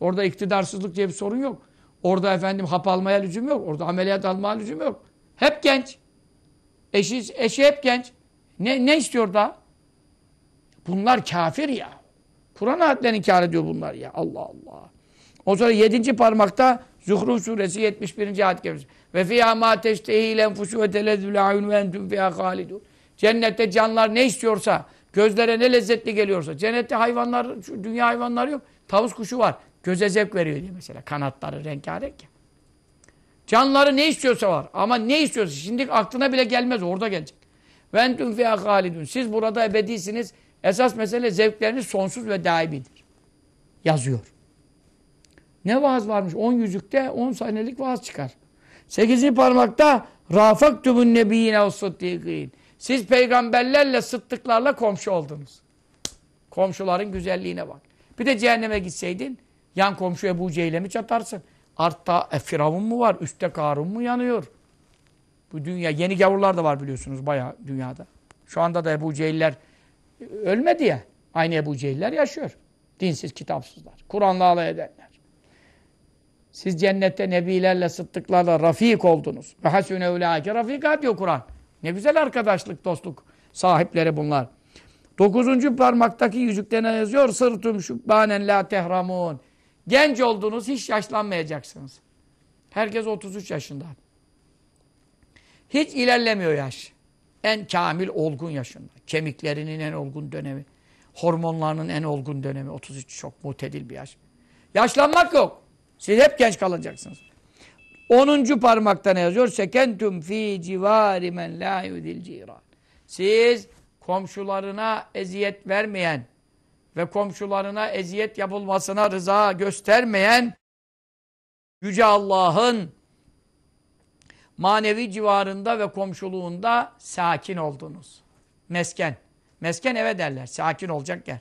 Orada iktidarsızlık diye bir sorun yok. Orada efendim hap almaya lüzum yok. Orada ameliyat almaya lüzum yok. Hep genç. Eşi, eşi hep genç. Ne, ne istiyor daha? Bunlar kafir ya. Kur'an ayetlerini inkar ediyor bunlar ya. Allah Allah. O sonra yedinci parmakta Zuhruf suresi 71. ayet gelmiş. Ve fiyâ mâ teştehî lenfusû ve telezzül ve entüm fiyâ hâlidûn. Cennette canlar ne istiyorsa, gözlere ne lezzetli geliyorsa. Cennette hayvanlar, dünya hayvanları yok. Tavus kuşu var. Göze zevk veriyor diye mesela. Kanatları rengarenk. Canları ne istiyorsa var. Ama ne istiyorsa. Şimdi aklına bile gelmez. Orada gelecek. Ve entüm fiyâ hâlidûn. Siz burada ebedisiniz. Esas mesele zevkleriniz sonsuz ve daimidir. Yazıyor. Ne vaaz varmış? 10 yüzükte 10 senelik vaaz çıkar. 8. parmakta Rafaktumun nebiyyine o sıddıkîn. Siz peygamberlerle, sıddıklarla komşu oldunuz. Komşuların güzelliğine bak. Bir de cehenneme gitseydin yan komşu Ebu Cehil'e mi çatarsın? Artta e, Firavun mu var? Üstte Karun mu yanıyor? Bu dünya, yeni gavurlar da var biliyorsunuz bayağı dünyada. Şu anda da Ebu Cehiller e, ölmedi ya. Aynı Ebu Cehiller yaşıyor. Dinsiz, kitapsızlar. Kur'an'la alay edenler. Siz cennette nebilerle, sıddıklarla rafik oldunuz. Ve hasune ulâke rafika diyor Kur'an. Ne güzel arkadaşlık, dostluk sahipleri bunlar. Dokuzuncu parmaktaki yüzükte ne yazıyor? Sırtüm şübbânen la tehramun. Genç oldunuz, hiç yaşlanmayacaksınız. Herkes 33 yaşında. Hiç ilerlemiyor yaş. En kamil olgun yaşında. Kemiklerinin en olgun dönemi. Hormonlarının en olgun dönemi. 33 çok mutedil bir yaş. Yaşlanmak yok. Siz hep genç kalacaksınız. 10. parmakta ne yazıyor? Sekentüm fi civari men la yudil. Siz komşularına eziyet vermeyen ve komşularına eziyet yapılmasına rıza göstermeyen Yüce Allah'ın manevi civarında ve komşuluğunda sakin oldunuz. Mesken. Mesken eve derler. Sakin olacak yer.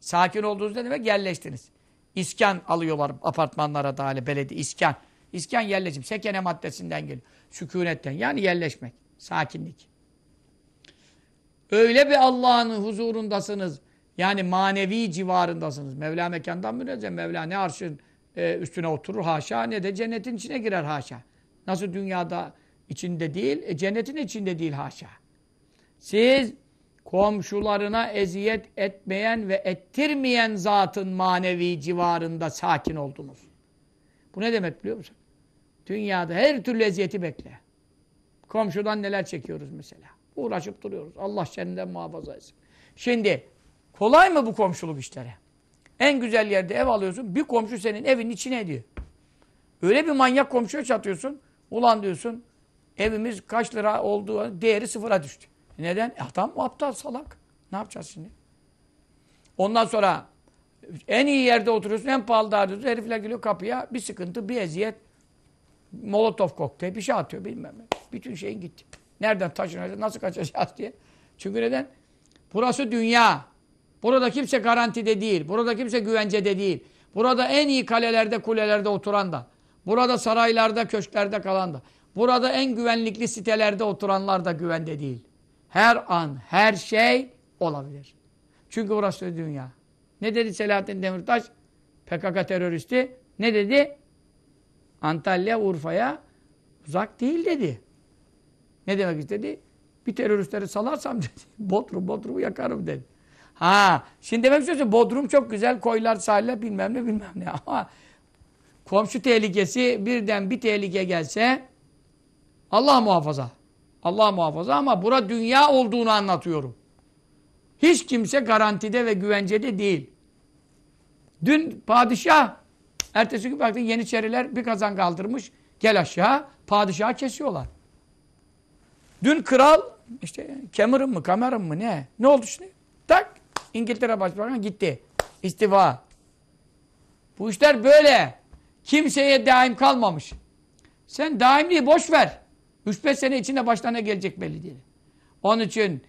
Sakin olduğunuz ne demek? Yerleştiniz. İskan alıyorlar apartmanlara da belediye. İskan. İskan yerleşim. Sekene maddesinden geliyor. Sükunetten. Yani yerleşmek. Sakinlik. Öyle bir Allah'ın huzurundasınız. Yani manevi civarındasınız. Mevla mekandan münezzeh. Mevla ne arşın e, üstüne oturur haşa ne de cennetin içine girer haşa. Nasıl dünyada içinde değil, e, cennetin içinde değil haşa. Siz komşularına eziyet etmeyen ve ettirmeyen zatın manevi civarında sakin oldunuz. Bu ne demek biliyor musun? Dünyada her türlü eziyeti bekle. Komşudan neler çekiyoruz mesela. Uğraşıp duruyoruz. Allah şerrinden muhafaza etsin. Şimdi kolay mı bu komşuluk işleri? En güzel yerde ev alıyorsun. Bir komşu senin evin içine ediyor. Öyle bir manyak komşuya çatıyorsun. Ulan diyorsun evimiz kaç lira olduğu değeri sıfıra düştü. Neden? E adam aptal salak. Ne yapacağız şimdi? Ondan sonra en iyi yerde oturuyorsun, en pahalı dağıtıyorsun. Herifler geliyor kapıya bir sıkıntı, bir eziyet. Molotov kokteyl bir şey atıyor bilmem ne. bütün şeyin gitti. Nereden taşınacağız, nasıl kaçacağız diye. Çünkü neden? Burası dünya. Burada kimse garantide değil. Burada kimse güvencede değil. Burada en iyi kalelerde, kulelerde oturan da. Burada saraylarda, köşklerde kalan da. Burada en güvenlikli sitelerde oturanlar da güvende değil. Her an, her şey olabilir. Çünkü burası dünya. Ne dedi Selahattin Demirtaş? PKK teröristi. Ne dedi? Antalya, Urfa'ya uzak değil dedi. Ne demek istedi? Bir teröristleri salarsam dedi. Bodrum, Bodrum'u yakarım dedi. Ha, şimdi demek istiyorsun Bodrum çok güzel, koylar, sahiller bilmem ne bilmem ne ama komşu tehlikesi birden bir tehlike gelse Allah muhafaza. Allah muhafaza ama bura dünya olduğunu anlatıyorum. Hiç kimse garantide ve güvencede değil. Dün padişah ertesi gün baktı Yeniçeriler bir kazan kaldırmış. Gel aşağı padişahı kesiyorlar. Dün kral işte Cameron mı Cameron mı ne? Ne oldu şimdi? İngiltere Başbakanı gitti. İstifa. Bu işler böyle. Kimseye daim kalmamış. Sen daimliği boş ver. 3-5 sene içinde başlarına gelecek belli değil. Onun için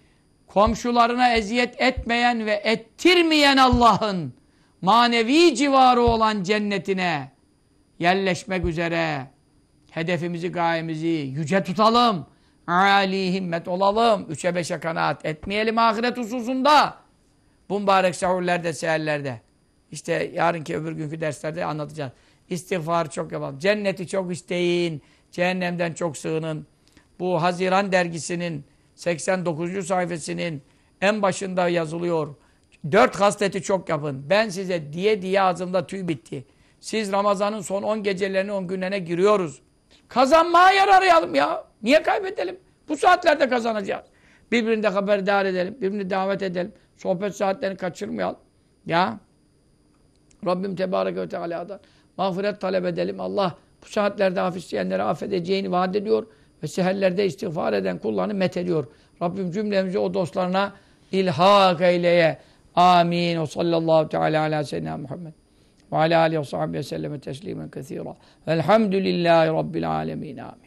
komşularına eziyet etmeyen ve ettirmeyen Allah'ın manevi civarı olan cennetine yerleşmek üzere hedefimizi, gayemizi yüce tutalım. Ali himmet olalım. Üçe beşe kanaat etmeyelim ahiret hususunda. Bu mübarek sahurlerde, seherlerde. İşte yarınki öbür günkü derslerde anlatacağız. İstiğfar çok yapalım. Cenneti çok isteyin. Cehennemden çok sığının. Bu Haziran dergisinin 89. sayfasının en başında yazılıyor. Dört hasleti çok yapın. Ben size diye diye ağzımda tüy bitti. Siz Ramazan'ın son 10 gecelerini 10 günlerine giriyoruz. Kazanmaya yer arayalım ya. Niye kaybedelim? Bu saatlerde kazanacağız. Birbirini de haberdar edelim. Birbirini davet edelim. Sohbet saatlerini kaçırmayalım. Ya. Rabbim Tebareke ve Teala'dan mağfiret talep edelim. Allah bu saatlerde af affedeceğini vaat ediyor. Ve seherlerde istiğfar eden kullarını met ediyor. Rabbim cümlemizi o dostlarına ilhak eyleye. Amin. Ve sallallahu teala ala seyyidina Muhammed. Ve ala alihi ve sahbihi selleme teslimen kethira. Velhamdülillahi Rabbil alemin. Amin.